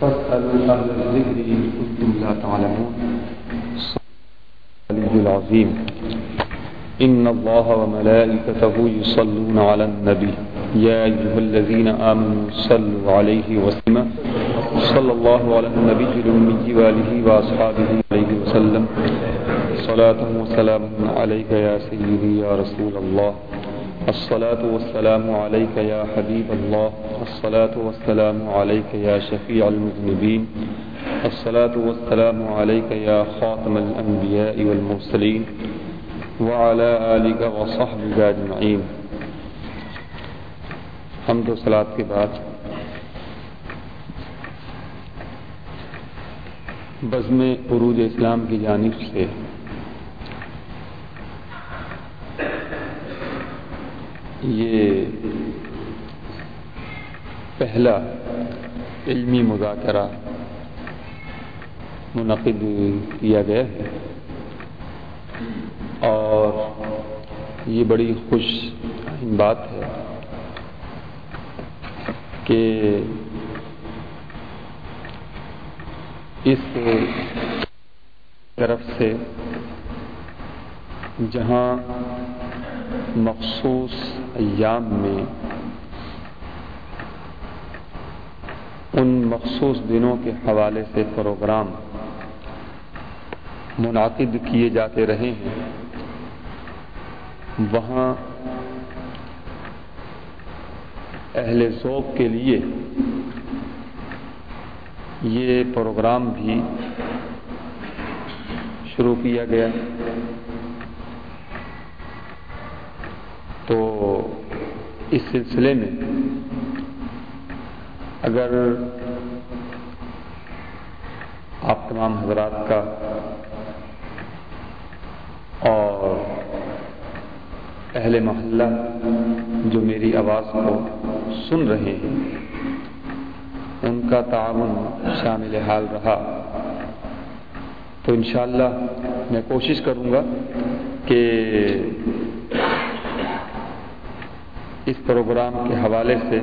فاسألوا أهل الذكر إن كنتم لا تعلمون. العلي العظيم. إن الله وملائكته يصلون على النبي. يا أيها الذين آمنوا صلوا عليه وسلم. صلى الله على النبي الأمي وآله وأصحابه عليه وسلم. صلاة وسلام عليك يا سيدي يا رسول الله. الصلاة والسلام عليك يا حبيب الله. الصلاة والسلام عليك يا شفيع المذنبين. الصلاة والسلام عليك يا خاتم الأنبياء والمرسلين. وعلى آلك وصحبك أجمعين. حمد و صلاة کے بعد بزم عروج اسلام کی جانب سے یہ پہلا علمی مذاکرہ منعقد کیا گیا ہے اور یہ بڑی خوش بات ہے کہ اس طرف سے جہاں مخصوص ایام میں ان مخصوص دنوں کے حوالے سے پروگرام منعقد کیے جاتے رہے ہیں۔ وہاں اہل ذوق کے لیے یہ پروگرام بھی شروع کیا گیا۔ تو اس سلسلے میں اگر آپ تمام حضرات کا اور اہل محلہ جو میری آواز کو سن رہے ہیں، ان کا تعاون شامل حال رہا، تو انشاءاللہ میں کوشش کروں گا کہ اس پروگرام کے حوالے سے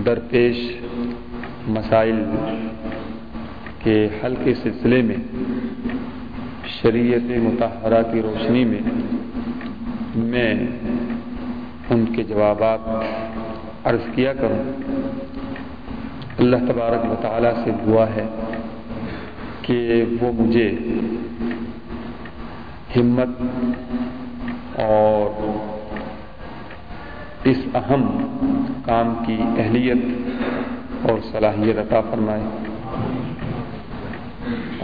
درپیش مسائل کے حل کے سلسلے میں، شریعت متحرہ کی روشنی میں میں ان کے جوابات عرض کیا کروں۔ اللہ تبارک و تعالیٰ سے دعا ہے کہ وہ مجھے ہمت اور اس اہم کام کی اہلیت اور صلاحیت عطا فرمائے۔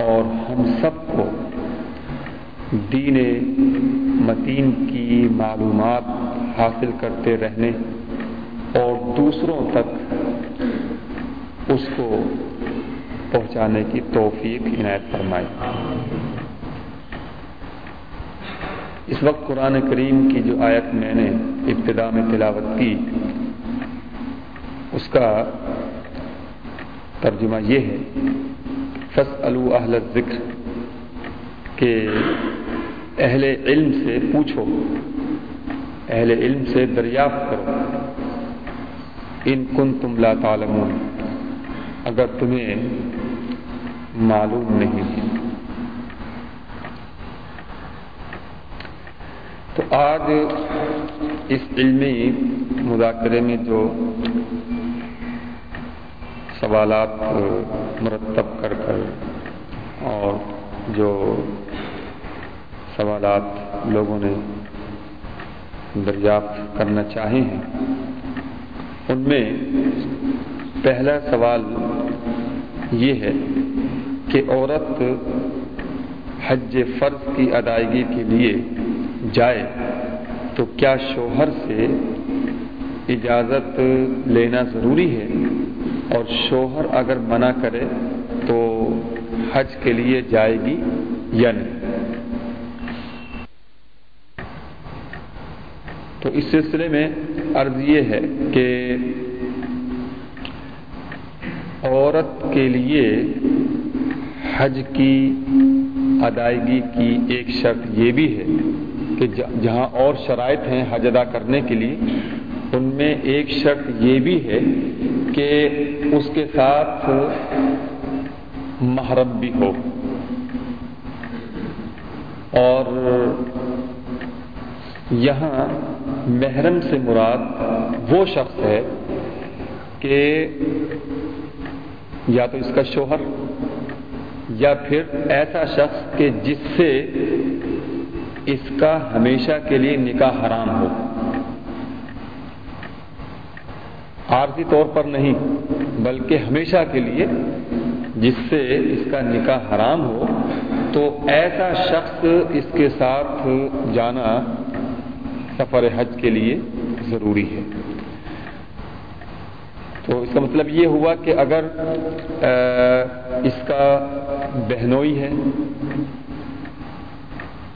اور ہم سب کو دین متین کی معلومات حاصل کرتے رہنے اور دوسروں تک اس کو پہنچانے کی توفیق عنایت فرمائے۔ اس وقت قرآن کریم کی جو آیت میں نے ابتدا میں تلاوت کی، اس کا ترجمہ یہ ہے فص اہل ذکر کہ اہل علم سے پوچھو، اہل علم سے دریافت کرو ان کن تم لا تعلمون، اگر تمہیں معلوم نہیں۔ تو آج اس علمی مذاکرے میں جو سوالات مرتب کر کر اور جو سوالات لوگوں نے دریافت کرنا چاہے ہیں، ان میں پہلا سوال یہ ہے کہ عورت حج فرض کی ادائیگی کے لیے جائے تو کیا شوہر سے اجازت لینا ضروری ہے؟ اور شوہر اگر منع کرے تو حج کے لیے جائے گی یا نہیں؟ تو اس سلسلے میں عرض یہ ہے کہ عورت کے لیے حج کی ادائیگی کی ایک شرط یہ بھی ہے کہ جہاں اور شرائط ہیں حج ادا کرنے کے لیے، ان میں ایک شرط یہ بھی ہے کہ اس کے ساتھ محرم بھی ہو۔ اور یہاں محرم سے مراد وہ شخص ہے کہ یا تو اس کا شوہر یا پھر ایسا شخص کہ جس سے اس کا ہمیشہ کے لیے نکاح حرام ہو۔ عارضی طور پر نہیں، بلکہ ہمیشہ کے لیے، جس سے اس کا نکاح حرام ہو، تو ایسا شخص اس کے ساتھ جانا سفر حج کے لیے ضروری ہے۔ تو اس کا مطلب یہ ہوا کہ اگر اس کا بہنوئی ہے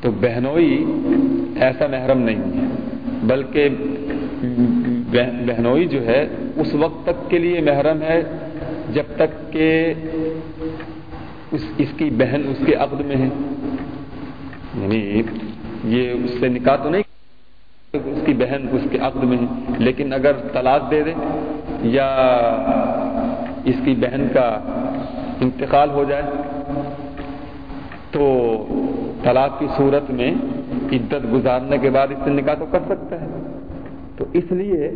تو بہنوئی ایسا محرم نہیں ہے، بلکہ بہنوئی جو ہے، اس وقت تک کے لیے محرم ہے، جب تک کہ اس اس کی بہن اس کے عقد میں ہے۔ یعنی یہ اس سے نکاح تو نہیں، اس کی بہن اس کے عقد میں ہے۔ لیکن اگر طلاق دے دے یا اس کی بہن کا انتقال ہو جائے، تو طلاق کی صورت میں عدت گزارنے کے بعد اس سے نکاح تو کر سکتا ہے۔ تو اس لیے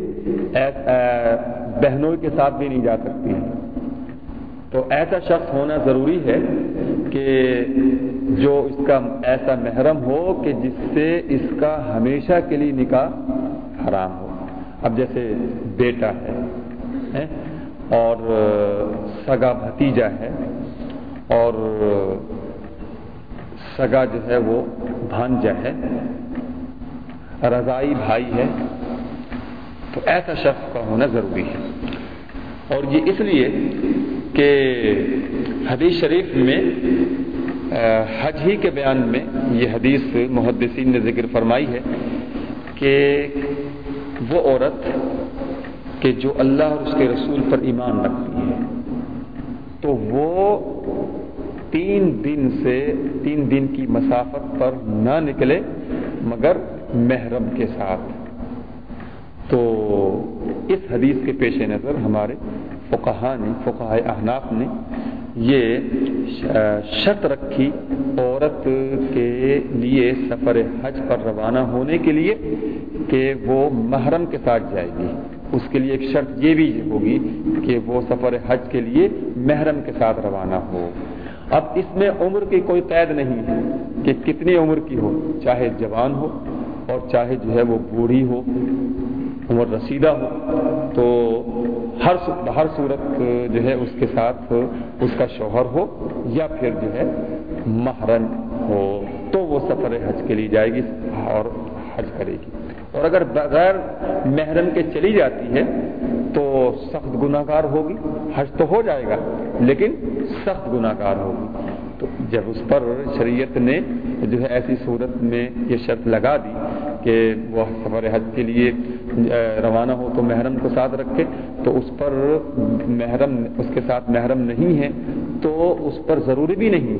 بہنوں کے ساتھ بھی نہیں جا سکتی تو ایسا شخص ہونا ضروری ہے کہ جو اس کا ایسا محرم ہو کہ جس سے اس کا ہمیشہ کے لیے نکاح حرام ہو۔ اب جیسے بیٹا ہے اور سگا بھتیجا ہے، اور سگا جو ہے وہ بھانجا ہے رضائی بھائی ہے۔ تو ایسا شخص کا ہونا ضروری ہے۔ اور یہ اس لیے کہ حدیث شریف میں حج ہی کے بیان میں یہ حدیث محدثین نے ذکر فرمائی ہے کہ وہ عورت کہ جو اللہ اور اس کے رسول پر ایمان رکھتی ہے، تو وہ تین دن سے تین دن کی مسافت پر نہ نکلے مگر محرم کے ساتھ۔ تو اس حدیث کے پیش نظر ہمارے فقہ نے فقہ احناف نے یہ شرط رکھی عورت کے لیے سفر حج پر روانہ ہونے کے لیے کہ وہ محرم کے ساتھ جائے گی۔ اس کے لیے ایک شرط یہ بھی ہوگی کہ وہ سفر حج کے لیے محرم کے ساتھ روانہ ہو۔ اب اس میں عمر کی کوئی قید نہیں ہے کہ کتنی عمر کی ہو، چاہے جوان ہو اور چاہے جو ہے وہ بوڑھی ہو، عمر رسیدہ ہو، تو ہر ہر صورت جو ہے اس کے ساتھ اس کا شوہر ہو یا پھر جو ہے محرم ہو، تو وہ سفر حج کے لیے جائے گی اور حج کرے گی۔ اور اگر بغیر محرم کے چلی جاتی ہے تو سخت گناہ گار ہوگی، حج تو ہو جائے گا، لیکن سخت گناہ گار ہوگی۔ تو جب اس پر شریعت نے جو ہے ایسی صورت میں یہ شرط لگا دی کہ وہ سفر حج کے لیے روانہ ہو تو محرم کو ساتھ رکھے، تو اس پر محرم، اس کے ساتھ محرم نہیں ہے، تو اس پر ضروری بھی نہیں ہے،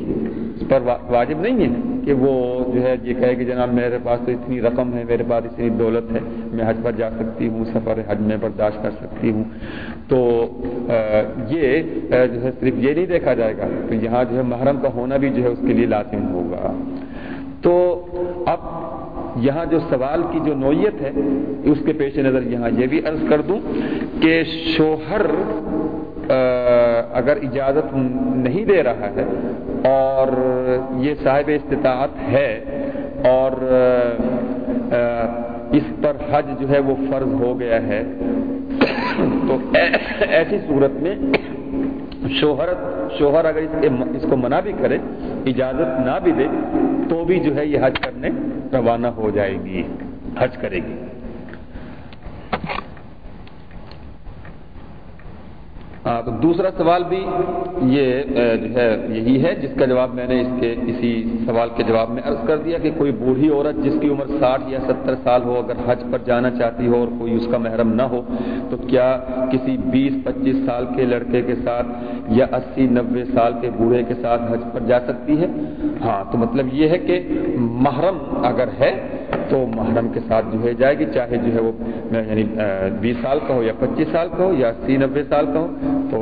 اس پر واجب نہیں ہے کہ وہ جو ہے، یہ کہے کہ جناب میرے پاس تو اتنی رقم ہے، میرے پاس اتنی دولت ہے، میں حج پر جا سکتی ہوں، سفر حج میں برداشت کر سکتی ہوں۔ تو یہ جو ہے، صرف یہ نہیں دیکھا جائے گا تو یہاں جو ہے، محرم کا ہونا بھی جو ہے، اس کے لیے لازم ہوگا۔ تو، اب یہاں جو سوال کی جو نوعیت ہے، اس کے پیش نظر یہاں یہ بھی عرض کر دوں کہ شوہر اگر اجازت نہیں دے رہا ہے اور یہ صاحب استطاعت ہے اور اس پر حج جو ہے وہ فرض ہو گیا ہے، تو ایسی صورت میں شوہرت شوہر اگر اس اس کو منع بھی کرے، اجازت نہ بھی دے، تو بھی جو ہے یہ حج کرنے روانہ ہو جائے گی، حج کرے گی ہاں تو دوسرا سوال بھی یہ جو ہے، یہی ہے، جس کا جواب میں نے اس کے، اسی سوال کے جواب میں عرض کر دیا کہ کوئی بوڑھی عورت جس کی عمر ساٹھ یا ستر سال ہو، اگر حج پر جانا چاہتی ہو اور کوئی اس کا محرم نہ ہو، تو کیا کسی بیس، پچیس سال کے لڑکے کے ساتھ یا اسی نبے سال کے بوڑھے کے ساتھ حج پر جا سکتی ہے؟ ہاں تو مطلب یہ ہے کہ محرم اگر ہے تو محرم کے ساتھ جو ہے جائے گی، چاہے جو ہے وہ یعنی بیس سال کا ہو یا پچیس سال کا ہو یا اسی نبے سال کا ہو، تو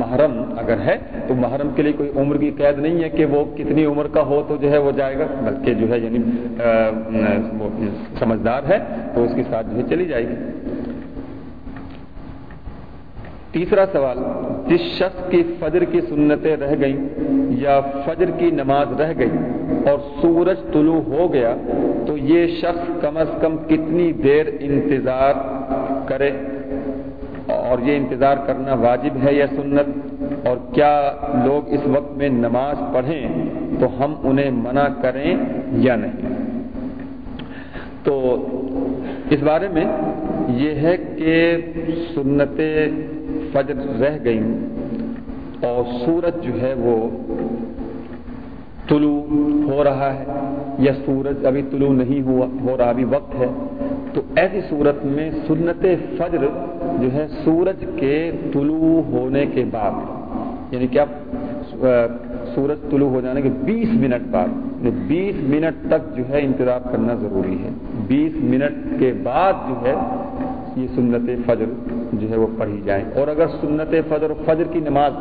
محرم اگر ہے تو محرم کے لیے کوئی عمر کی قید نہیں ہے کہ وہ کتنی عمر کا ہو تو جو ہے وہ جائے گا، بلکہ جو ہے یعنی وہ سمجھدار ہے تو اس کے ساتھ جو ہے چلی جائے گی۔ تیسرا سوال، جس شخص کی فجر کی سنتیں رہ گئیں یا فجر کی نماز رہ گئی اور سورج طلوع ہو گیا، تو یہ شخص کم از کم کتنی دیر انتظار کرے؟ اور یہ انتظار کرنا واجب ہے یا سنت؟ اور کیا لوگ اس وقت میں نماز پڑھیں تو ہم انہیں منع کریں یا نہیں؟ تو اس بارے میں یہ ہے کہ سنت فجر رہ گئی اور سورج جو ہے وہ طلوع ہو رہا ہے یا سورج ابھی طلوع نہیں ہوا، ہو رہا، ابھی وقت ہے، تو ایسی صورت میں سنت فجر جو ہے سورج کے طلوع ہونے کے بعد یعنی کہ سورج طلوع ہو جانے کے بیس منٹ بعد یعنی بیس منٹ تک جو ہے انتظار کرنا ضروری ہے۔ بیس منٹ کے بعد جو ہے یہ سنت فجر جو ہے وہ پڑھی جائیں اور اگر سنت فجر فجر کی نماز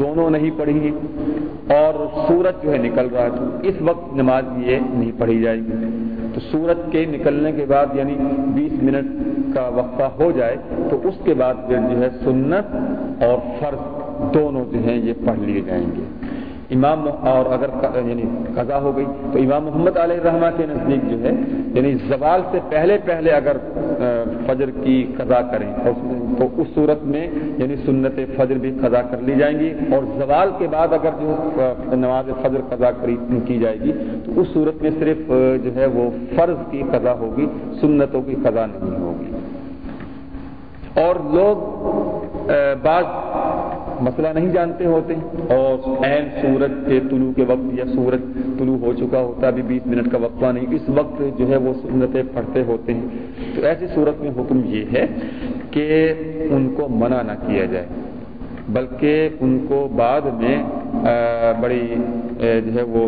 دونوں نہیں پڑھی اور سورج جو ہے نکل رہا ہے تو اس وقت نماز یہ نہیں پڑھی جائے گی۔ تو سورج کے نکلنے کے بعد یعنی بیس منٹ کا وقفہ ہو جائے تو اس کے بعد جو ہے سنت اور فرض دونوں جو ہیں یہ پڑھ لیے جائیں گے۔ امام اور اگر یعنی قضا ہو گئی، تو امام محمد علیہ الرحمٰ کے نزدیک جو ہے یعنی زوال سے پہلے پہلے اگر فجر کی قضا کریں تو اس صورت میں یعنی سنت فجر بھی قضا کر لی جائیں گی، اور زوال کے بعد اگر جو نماز فجر قضا کی جائے گی، تو اس صورت میں صرف جو ہے وہ فرض کی قضا ہوگی، سنتوں کی قضا نہیں ہوگی۔ اور لوگ بعض مسئلہ نہیں جانتے ہوتے اور عین سورج کے طلوع کے وقت یا سورج طلوع ہو چکا ہوتا ابھی بیس منٹ کا وقفہ نہیں۔ اس وقت جو ہے وہ سنتیں پڑھتے ہوتے ہیں۔ تو ایسی صورت میں حکم یہ ہے کہ ان کو منع نہ کیا جائے، بلکہ ان کو بعد میں بڑی جو ہے وہ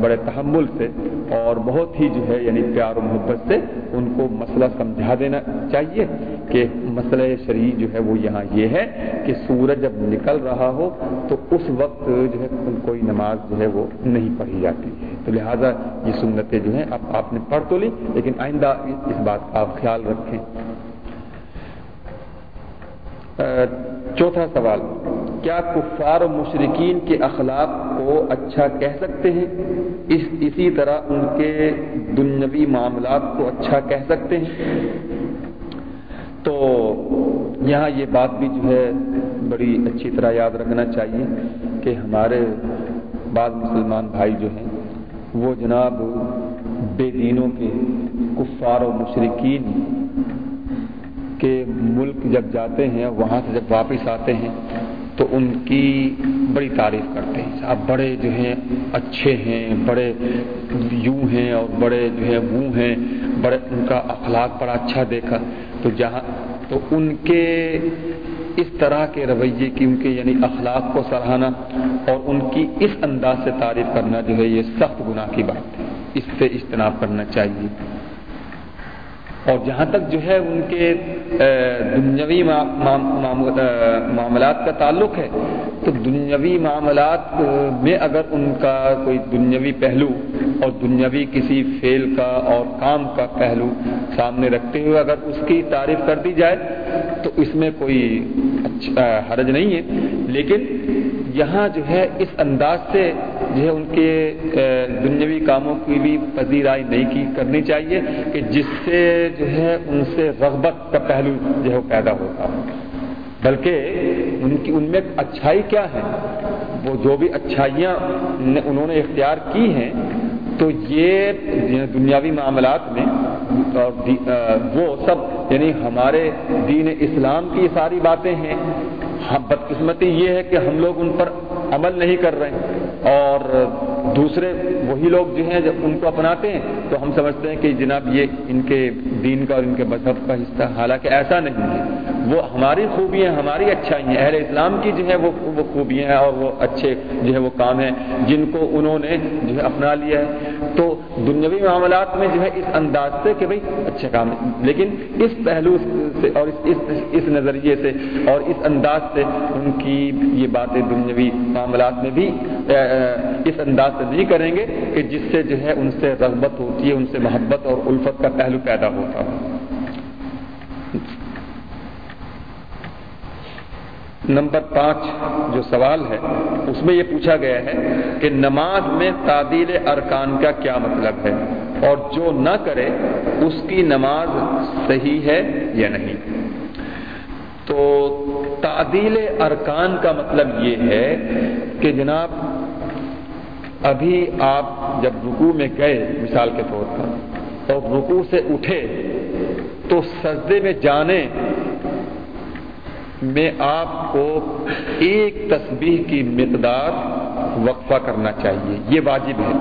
بڑے تحمل سے اور بہت ہی جو ہے یعنی پیار و محبت سے ان کو مسئلہ سمجھا دینا چاہیے کہ مسئلہ شریع جو ہے وہ یہاں یہ ہے کہ سورج جب نکل رہا ہو تو اس وقت جو ہے کوئی نماز جو ہے وہ نہیں پڑھی جاتی۔ تو لہٰذا یہ سنتیں جو ہیں اب آپ نے پڑھ تو لی، لیکن آئندہ اس بات کا آپ خیال رکھیں۔ چوتھا سوال۔ کیا کفار و مشرقین کے اخلاق کو اچھا کہہ سکتے ہیں؟ اس، اسی طرح ان کے دنیاوی معاملات کو اچھا کہہ سکتے ہیں۔ تو یہاں یہ بات بھی جو ہے بڑی اچھی طرح یاد رکھنا چاہیے کہ ہمارے بعض مسلمان بھائی جو ہیں، وہ جناب بے دینوں کے کفار و مشرقین کے ملک جب جاتے ہیں، وہاں سے جب واپس آتے ہیں تو ان کی بڑی تعریف کرتے ہیں۔ صاحب بڑے جو ہیں، اچھے ہیں، بڑے یوں ہیں اور بڑے جو ہیں، وہ ہیں، بڑے ان کا اخلاق بڑا اچھا دیکھا۔ تو جہاں، تو ان کے اس طرح کے رویے کی ان کے یعنی اخلاق کو سراہنا اور ان کی اس انداز سے تعریف کرنا جو ہے، یہ سخت گناہ کی بات ہے۔ اس سے اجتناب کرنا چاہیے۔ اور جہاں تک جو ہے ان کے دنیاوی معاملات کا تعلق ہے، تو دنیاوی معاملات میں اگر ان کا کوئی دنیاوی پہلو اور دنیاوی کسی فعل کا اور کام کا پہلو سامنے رکھتے ہوئے اگر اس کی تعریف کر دی جائے، تو اس میں کوئی حرج نہیں ہے۔ لیکن یہاں جو ہے اس انداز سے جو ہے ان کے دنیاوی کاموں کی بھی پذیرائی نہیں کی کرنی چاہیے کہ جس سے جو ہے ان سے رغبت کا پہلو جو ہے پیدا ہوتا بلکہ ان کی، ان میں اچھائی کیا ہے؟ وہ جو بھی اچھائیاں انہوں نے اختیار کی ہیں، تو یہ دنیاوی معاملات میں اور وہ سب یعنی ہمارے دین اسلام کی ساری باتیں ہیں۔ بدقسمتی یہ ہے کہ ہم لوگ ان پر عمل نہیں کر رہے۔ اور دوسرے وہی لوگ جو ہیں جب ان کو اپناتے ہیں، تو ہم سمجھتے ہیں کہ جناب یہ ان کے دین کا اور ان کے مذہب کا حصہ، حالانکہ ایسا نہیں ہے۔ وہ ہماری خوبیاں ہماری اچھائی ہیں۔ اہل اسلام کی جو ہے وہ خوبیاں ہیں اور وہ اچھے جو ہے وہ کام ہیں، جن کو انہوں نے جو ہے اپنا لیا ہے۔ تو دنیاوی معاملات میں جو ہے اس انداز سے کہ بھائی اچھا کام ہے۔ لیکن اس پہلو سے اور اس اس, اس نظریے سے اور اس انداز سے ان کی یہ باتیں دنیاوی معاملات میں بھی اس انداز سے نہیں کریں گے کہ جس سے جو ہے ان سے رغبت ہوتی ہے ان سے محبت اور الفت کا پہلو پیدا ہوتا ہے نمبر پانچ جو سوال ہے، اس میں یہ پوچھا گیا ہے کہ نماز میں تعدیل ارکان کا کیا مطلب ہے؟ اور جو نہ کرے، اس کی نماز صحیح ہے یا نہیں؟ تو تعدیل ارکان کا مطلب یہ ہے کہ جناب، ابھی آپ جب رکوع میں گئے، مثال کے طور پر، اور رکوع سے اٹھے، تو سجدے میں جانے میں آپ کو ایک تسبیح کی مقدار وقفہ کرنا چاہیے۔ یہ واجب ہے۔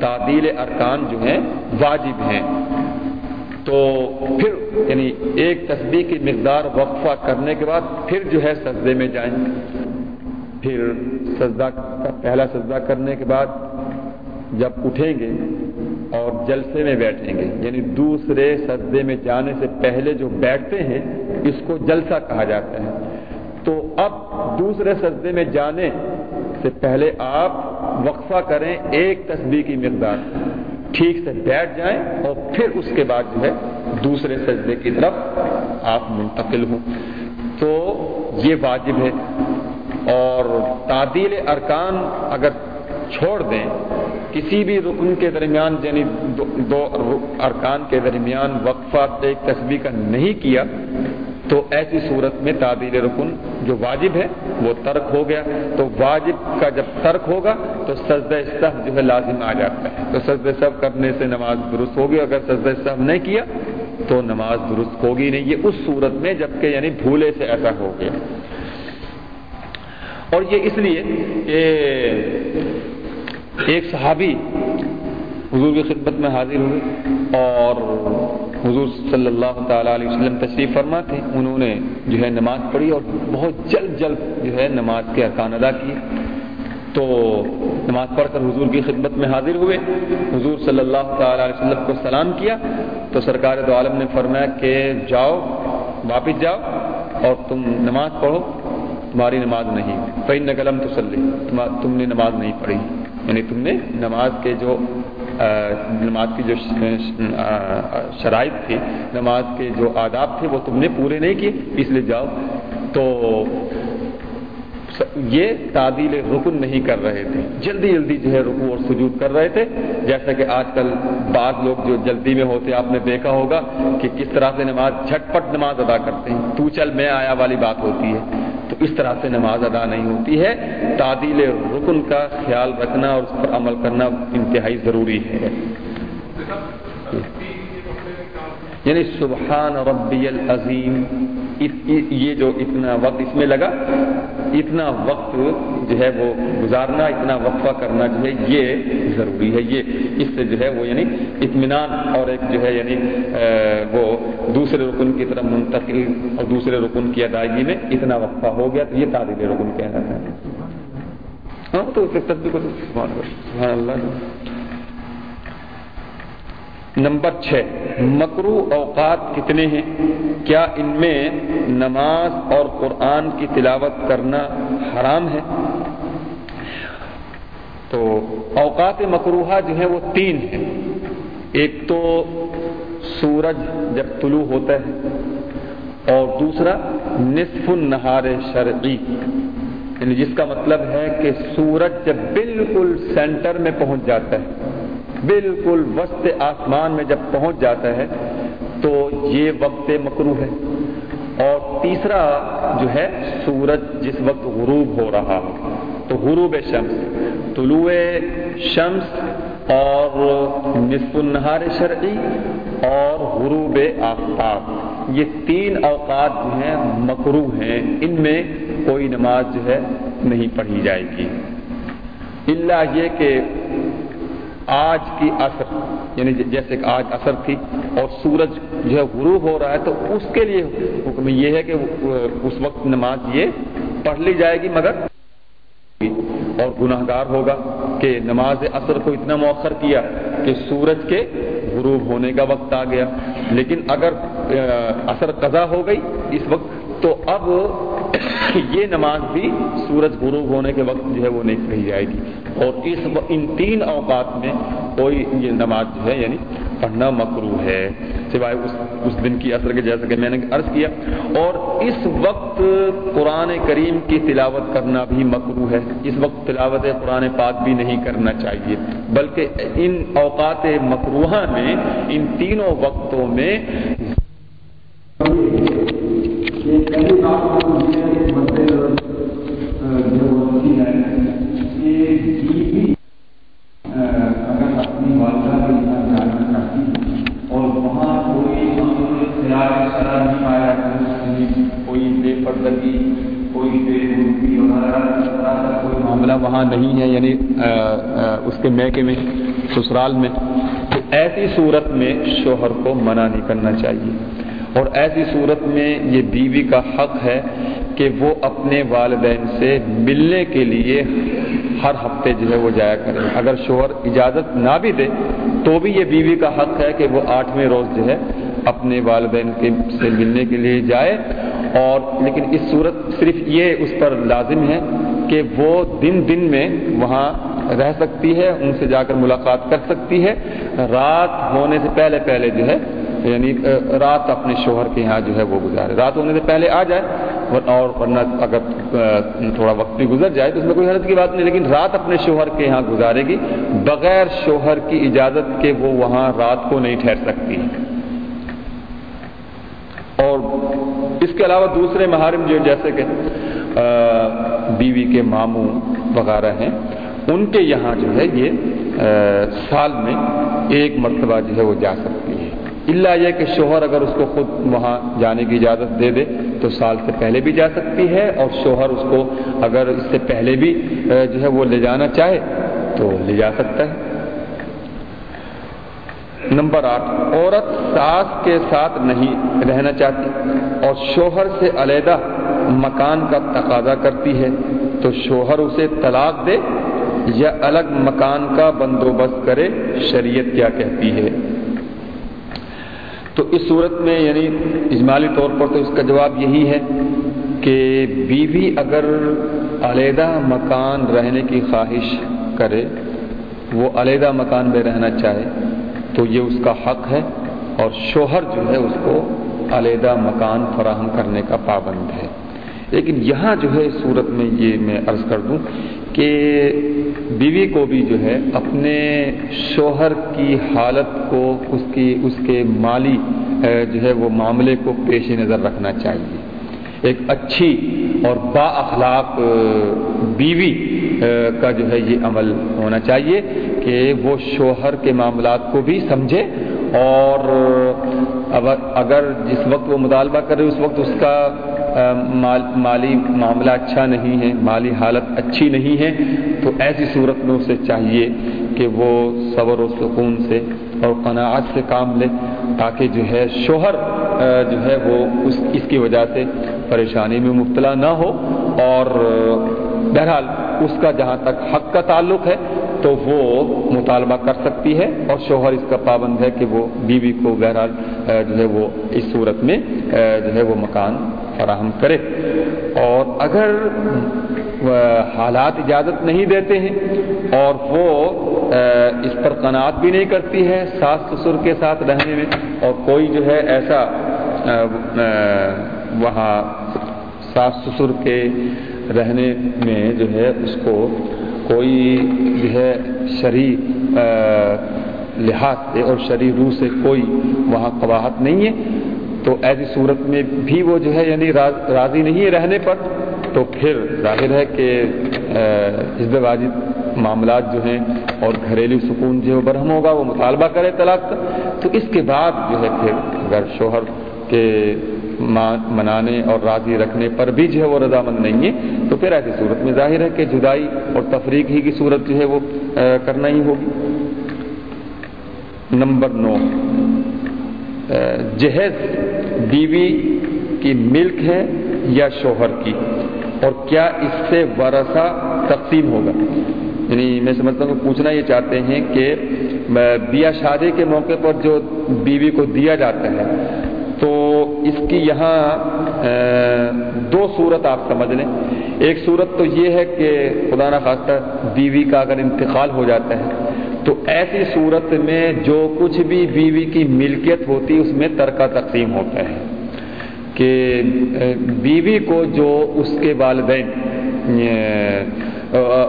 تعدیل ارکان جو ہیں، واجب ہیں۔ تو پھر یعنی ایک تسبیح کی مقدار وقفہ کرنے کے بعد پھر جو ہے سجدے میں جائیں۔ گے پھر سجدہ پہلا سجدہ کرنے کے بعد جب اٹھیں گے اور جلسے میں بیٹھیں گے یعنی دوسرے سجدے میں جانے سے پہلے جو بیٹھتے ہیں اس کو جلسہ کہا جاتا ہے۔ تو اب دوسرے سجدے میں جانے سے پہلے آپ وقفہ کریں ایک تصویر کی مقدار۔ ٹھیک سے بیٹھ جائیں اور پھر اس کے بعد جو ہے دوسرے سجدے کی طرف آپ منتقل ہوں۔ تو یہ واجب ہے۔ اور تعدیل ارکان اگر چھوڑ دیں، کسی بھی رکن کے درمیان یعنی دو ارکان کے درمیان وقفہ ایک تصویر کا نہیں کیا تو ایسی صورت میں تعدیل رکن جو واجب ہے، وہ ترک ہو گیا۔ تو واجب کا جب ترک ہوگا، تو سجدہ صح جو ہے لازم آ جاتا ہے۔ تو سجدہ صف کرنے سے نماز درست ہوگی، اگر سجدہ صف نہیں کیا، تو نماز درست ہوگی نہیں۔ یہ اس صورت میں جبکہ یعنی بھولے سے ایسا ہو گیا۔ اور یہ اس لیے کہ ایک صحابی حضور کی خدمت میں حاضر ہوئے اور حضور صلی اللہ تعالیٰ علیہ وسلم تشریف فرما تھے انہوں نے جو ہے نماز پڑھی اور بہت جلد جلد جو ہے نماز کے ارکان ادا کیے۔ تو نماز پڑھ کر حضور کی خدمت میں حاضر ہوئے۔ حضور صلی اللہ تعالیٰ علیہ وسلم کو سلام کیا۔ تو سرکار دو عالم نے فرمایا کہ جاؤ، واپس جاؤ اور تم نماز پڑھو، تمہاری نماز نہیں۔ فین قلم تسلی تم نے نماز نہیں پڑھی۔ یعنی تم نے نماز کے جو نماز کی جو شرائط تھی، نماز کے جو آداب تھے، وہ تم نے پورے نہیں کیے، اس لیے جاؤ۔ تو یہ تعدیل رکن نہیں کر رہے تھے۔ جلدی جلدی جو ہے رکو اور سجود کر رہے تھے۔ جیسا کہ آج کل بعض لوگ جو جلدی میں ہوتے، آپ نے دیکھا ہوگا کہ کس طرح سے نماز جھٹپٹ نماز ادا کرتے ہیں۔ تو چل، میں آیا والی بات ہوتی ہے۔ تو اس طرح سے نماز ادا نہیں ہوتی ہے۔ تعدیل رکن کا خیال رکھنا اور اس پر عمل کرنا انتہائی ضروری ہے۔ یعنی سبحان ربی العظیم۔ یہ جو اتنا وقت اس میں لگا، اتنا وقت جو ہے وہ گزارنا، اتنا وقفہ کرنا جو ہے یہ ضروری ہے، یہ اس سے جو ہے وہ یعنی اطمینان اور ایک جو ہے یعنی وہ دوسرے رکن کی طرف منتقل اور دوسرے رکن کی ادائیگی میں اتنا وقفہ ہو گیا تو یہ تعدیل رکن کہنا ہے۔ ہاں تو سبحان اللہ۔ نمبر چھ مکرو اوقات کتنے ہیں؟ کیا ان میں نماز اور قرآن کی تلاوت کرنا حرام ہے؟ تو اوقات مکروحہ جو ہے وہ تین ہیں۔ ایک تو سورج جب طلوع ہوتا ہے اور دوسرا نصف النہار شرعی۔ یعنی جس کا مطلب ہے کہ سورج جب بالکل سینٹر میں پہنچ جاتا ہے۔ بالکل وسط آسمان میں جب پہنچ جاتا ہے تو یہ وقت مکرو ہے۔ اور تیسرا جو ہے سورج جس وقت غروب ہو رہا ہو تو غروب شمس، طلوع شمس اور نصف النہار شرعی اور غروب آفتاب۔ یہ تین اوقات جو ہیں مکرو ہیں، ان میں کوئی نماز جو ہے نہیں پڑھی جائے گی۔ اللہ یہ کہ آج کی اثر یعنی جی- جیسے کہ آج اثر تھی اور سورج جو ہے غروب ہو رہا ہے، تو اس کے لیے حکم یہ ہے کہ اس وقت نماز یہ پڑھ لی جائے گی، مگر اور گناہ گار ہوگا کہ نماز اثر کو اتنا مؤخر کیا کہ سورج کے غروب ہونے کا وقت آ گیا۔ لیکن اگر اثر قضا ہو گئی اس وقت، تو اب یہ نماز بھی سورج غروب ہونے کے وقت جو ہے وہ نہیں پڑھی جائے گی۔ اور اس ان تین اوقات میں کوئی یہ نماز جو ہے یعنی پڑھنا مکرو ہے، سوائے اس اس دن کی اثر کے جیسا کہ میں نے عرض کیا۔ اور اس وقت قرآن کریم کی تلاوت کرنا بھی مکرو ہے۔ اس وقت تلاوت قرآن پاک بھی نہیں کرنا چاہیے۔ بلکہ ان اوقات مکروہ میں، ان تینوں وقتوں میں وہاں نہیں ہے یعنی اس کے میکے میں، سسرال میں، تو ایسی صورت میں شوہر کو منع نہیں کرنا چاہیے۔ اور ایسی صورت میں یہ بیوی کا حق ہے کہ وہ اپنے والدین سے ملنے کے لیے ہر ہفتے جو ہے وہ جایا کرے۔ اگر شوہر اجازت نہ بھی دے، تو بھی یہ بیوی کا حق ہے کہ وہ آٹھویں روز جو ہے اپنے والدین کے سے ملنے کے لیے جائے۔ اور لیکن اس صورت صرف یہ اس پر لازم ہے کہ وہ دن دن میں وہاں رہ سکتی ہے، ان سے جا کر ملاقات کر سکتی ہے۔ رات ہونے سے پہلے پہلے جو ہے یعنی رات اپنے شوہر کے یہاں جو ہے وہ گزارے۔ رات ہونے سے پہلے آ جائے، اور ورنہ اگر تھوڑا وقت بھی گزر جائے تو اس میں کوئی حرض کی بات نہیں، لیکن رات اپنے شوہر کے یہاں گزارے گی۔ بغیر شوہر کی اجازت کے وہ وہاں رات کو نہیں ٹھہر سکتی۔ اور اس کے علاوہ دوسرے محارم جو جیسے کہ بیوی کے ماموں وغیرہ ہیں۔ ان کے یہاں جو ہے یہ سال میں ایک مرتبہ جو ہے وہ جا سکتی ہے۔ اللہ یہ کہ شوہر اگر اس کو خود وہاں جانے کی اجازت دے دے، تو سال سے پہلے بھی جا سکتی ہے۔ اور شوہر اس کو اگر اس سے پہلے بھی جو ہے وہ لے جانا چاہے، تو لے جا سکتا ہے۔ نمبر آٹھ، عورت ساس کے ساتھ نہیں رہنا چاہتی اور شوہر سے علیحدہ مکان کا تقاضا کرتی ہے تو شوہر اسے طلاق دے یا الگ مکان کا بندوبست کرے شریعت کیا کہتی ہے۔ تو اس صورت میں یعنی اجمالی طور پر تو اس کا جواب یہی ہے کہ بیوی اگر علیحدہ مکان رہنے کی خواہش کرے، وہ علیحدہ مکان میں رہنا چاہے تو یہ اس کا حق ہے اور شوہر جو ہے اس کو علیحدہ مکان فراہم کرنے کا پابند ہے۔ لیکن یہاں جو ہے اس صورت میں یہ میں عرض کر دوں کہ بیوی کو بھی جو ہے اپنے شوہر کی حالت کو، اس کی، اس کے مالی جو ہے وہ معاملے کو پیش نظر رکھنا چاہیے۔ ایک اچھی اور با اخلاق بیوی کا جو ہے یہ عمل ہونا چاہیے کہ وہ شوہر کے معاملات کو بھی سمجھے اور اگر جس وقت وہ مطالبہ کرے، اس وقت اس کا مالی معاملہ اچھا نہیں ہے، مالی حالت اچھی نہیں ہے، تو ایسی صورت میں اسے چاہیے کہ وہ صبر و سکون سے اور قناعت سے کام لے تاکہ جو ہے شوہر جو ہے وہ اس اس کی وجہ سے پریشانی میں مبتلا نہ ہو اور بہرحال اس کا جہاں تک حق کا تعلق ہے تو وہ مطالبہ کر سکتی ہے اور شوہر اس کا پابند ہے کہ وہ بیوی کو بہرحال جو ہے وہ اس صورت میں جو ہے وہ مکان فراہم کرے۔ اور اگر حالات اجازت نہیں دیتے ہیں اور وہ اس پر قناعت بھی نہیں کرتی ہے ساس سسر کے ساتھ رہنے میں، اور کوئی جو ہے ایسا وہاں ساس سسر کے رہنے میں جو ہے اس کو کوئی جو ہے شرع لحاظ سے اور شرع روح سے کوئی وہاں قواہت نہیں ہے تو ایسی صورت میں بھی وہ جو ہے یعنی راضی نہیں ہے رہنے پر، تو پھر ظاہر ہے کہ واجب معاملات جو ہیں اور گھریلو سکون جو برہم ہوگا، وہ مطالبہ کرے طلاق کا۔ تو اس کے بعد جو ہے پھر اگر شوہر کے منانے اور راضی رکھنے پر بھی جو ہے وہ رضامند نہیں ہے، تو پھر ایسی صورت میں ظاہر ہے کہ جدائی اور تفریق ہی کی صورت جو ہے وہ کرنا ہی ہوگی۔ نمبر نو۔ جہیز بیوی کی ملک ہے یا شوہر کی؟ اور کیا اس سے ورثہ تقسیم ہوگا؟ یعنی میں سمجھتا ہوں کہ پوچھنا یہ چاہتے ہیں کہ بیاہ شادی کے موقع پر جو بیوی کو دیا جاتا ہے تو اس کی یہاں دو صورت آپ سمجھ لیں۔ ایک صورت تو یہ ہے کہ خدا نخواستہ بیوی کا اگر انتقال ہو جاتا ہے، تو ایسی صورت میں جو کچھ بھی بیوی کی ملکیت ہوتی، اس میں ترکہ تقسیم ہوتا ہے۔ کہ بیوی کو جو اس کے والدین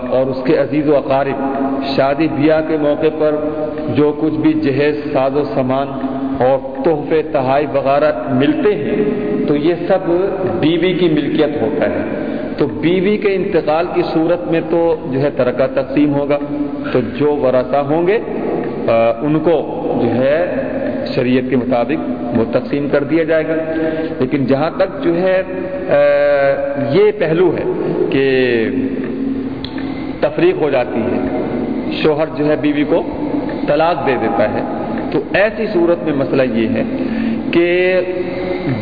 اور اس کے عزیز و اقارب، شادی بیاہ کے موقع پر جو کچھ بھی جہیز، ساز و سامان اور تحفے تحائف وغیرہ ملتے ہیں، تو یہ سب بیوی کی ملکیت ہوتا ہے۔ تو بیوی کے انتقال کی صورت میں تو جو ہے ترکہ تقسیم ہوگا۔ تو جو ورثہ ہوں گے ان کو جو ہے شریعت کے مطابق وہ تقسیم کر دیا جائے گا۔ لیکن جہاں تک جو ہے یہ پہلو ہے کہ تفریق ہو جاتی ہے، شوہر جو ہے بیوی کو طلاق دے دیتا ہے۔ تو ایسی صورت میں مسئلہ یہ ہے کہ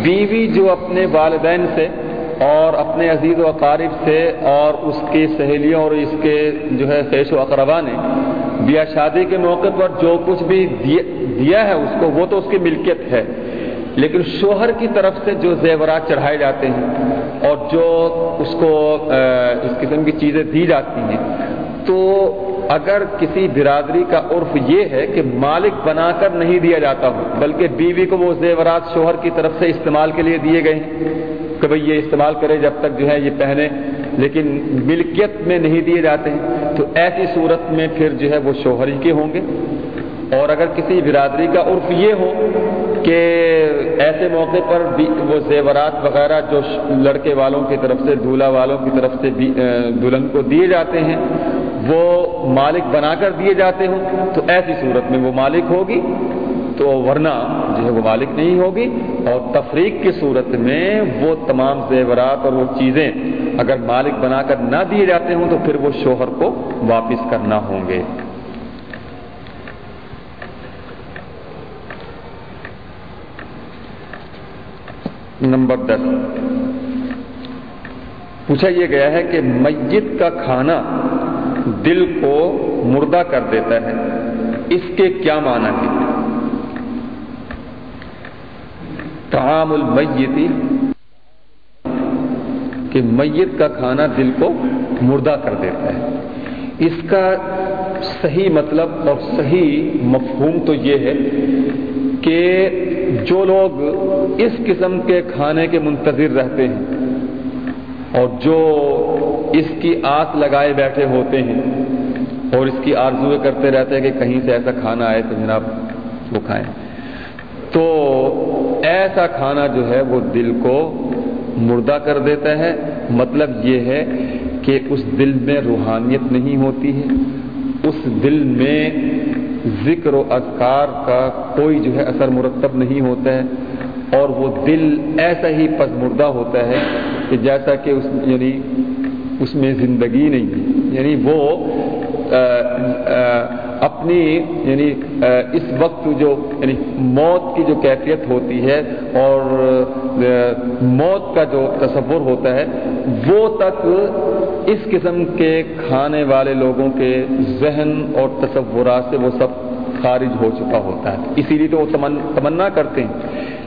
بیوی جو اپنے والدین سے اور اپنے عزیز و اقارب سے اور اس کی سہیلیوں اور اس کے جو ہے خیش و اقربا نے بیاہ شادی کے موقع پر جو کچھ بھی دیا ہے اس کو، وہ تو اس کی ملکیت ہے۔ لیکن شوہر کی طرف سے جو زیورات چڑھائے جاتے ہیں اور جو اس کو اس قسم کی چیزیں دی جاتی ہیں، تو اگر کسی برادری کا عرف یہ ہے کہ مالک بنا کر نہیں دیا جاتا ہو، بلکہ بیوی کو وہ زیورات شوہر کی طرف سے استعمال کے لیے دیے گئے ہیں کہ بھئی یہ استعمال کرے جب تک جو ہے یہ پہنے، لیکن ملکیت میں نہیں دیے جاتے ہیں تو ایسی صورت میں پھر جو ہے وہ شوہری کے ہوں گے۔ اور اگر کسی برادری کا عرف یہ ہو کہ ایسے موقع پر وہ زیورات وغیرہ جو لڑکے والوں کی طرف سے دولہا والوں کی طرف سے دلہن کو دیے جاتے ہیں، وہ مالک بنا کر دیے جاتے ہوں، تو ایسی صورت میں وہ مالک ہوگی، تو ورنہ جو ہے وہ مالک نہیں ہوگی، اور تفریق کی صورت میں وہ تمام زیورات اور وہ چیزیں اگر مالک بنا کر نہ دیے جاتے ہوں، تو پھر وہ شوہر کو واپس کرنا ہوں گے۔ نمبر دس۔ پوچھا یہ گیا ہے کہ میت کا کھانا دل کو مردہ کر دیتا ہے، اس کے کیا معنی ہے تعام المیتی کہ میت کا کھانا دل کو مردہ کر دیتا ہے۔ اس کا صحیح مطلب اور صحیح مفہوم تو یہ ہے کہ جو لوگ اس قسم کے کھانے کے منتظر رہتے ہیں اور جو اس کی آس لگائے بیٹھے ہوتے ہیں اور اس کی آرزویں کرتے رہتے ہیں کہ کہیں سے ایسا کھانا آئے تو جناب وہ کھائیں۔ تو ایسا کھانا جو ہے وہ دل کو مردہ کر دیتا ہے۔ مطلب یہ ہے کہ اس دل میں روحانیت نہیں ہوتی ہے۔ اس دل میں ذکر و اذکار کا کوئی جو ہے اثر مرتب نہیں ہوتا ہے اور وہ دل ایسا ہی پس مردہ ہوتا ہے کہ جیسا کہ اس یعنی اس میں زندگی نہیں ہے۔ یعنی وہ، آ آ اپنی یعنی اس وقت جو یعنی موت کی جو کیفیت ہوتی ہے اور موت کا جو تصور ہوتا ہے، وہ تک اس قسم کے کھانے والے لوگوں کے ذہن اور تصورات سے وہ سب خارج ہو چکا ہوتا ہے۔ اسی لیے تو وہ تمنا کرتے ہیں۔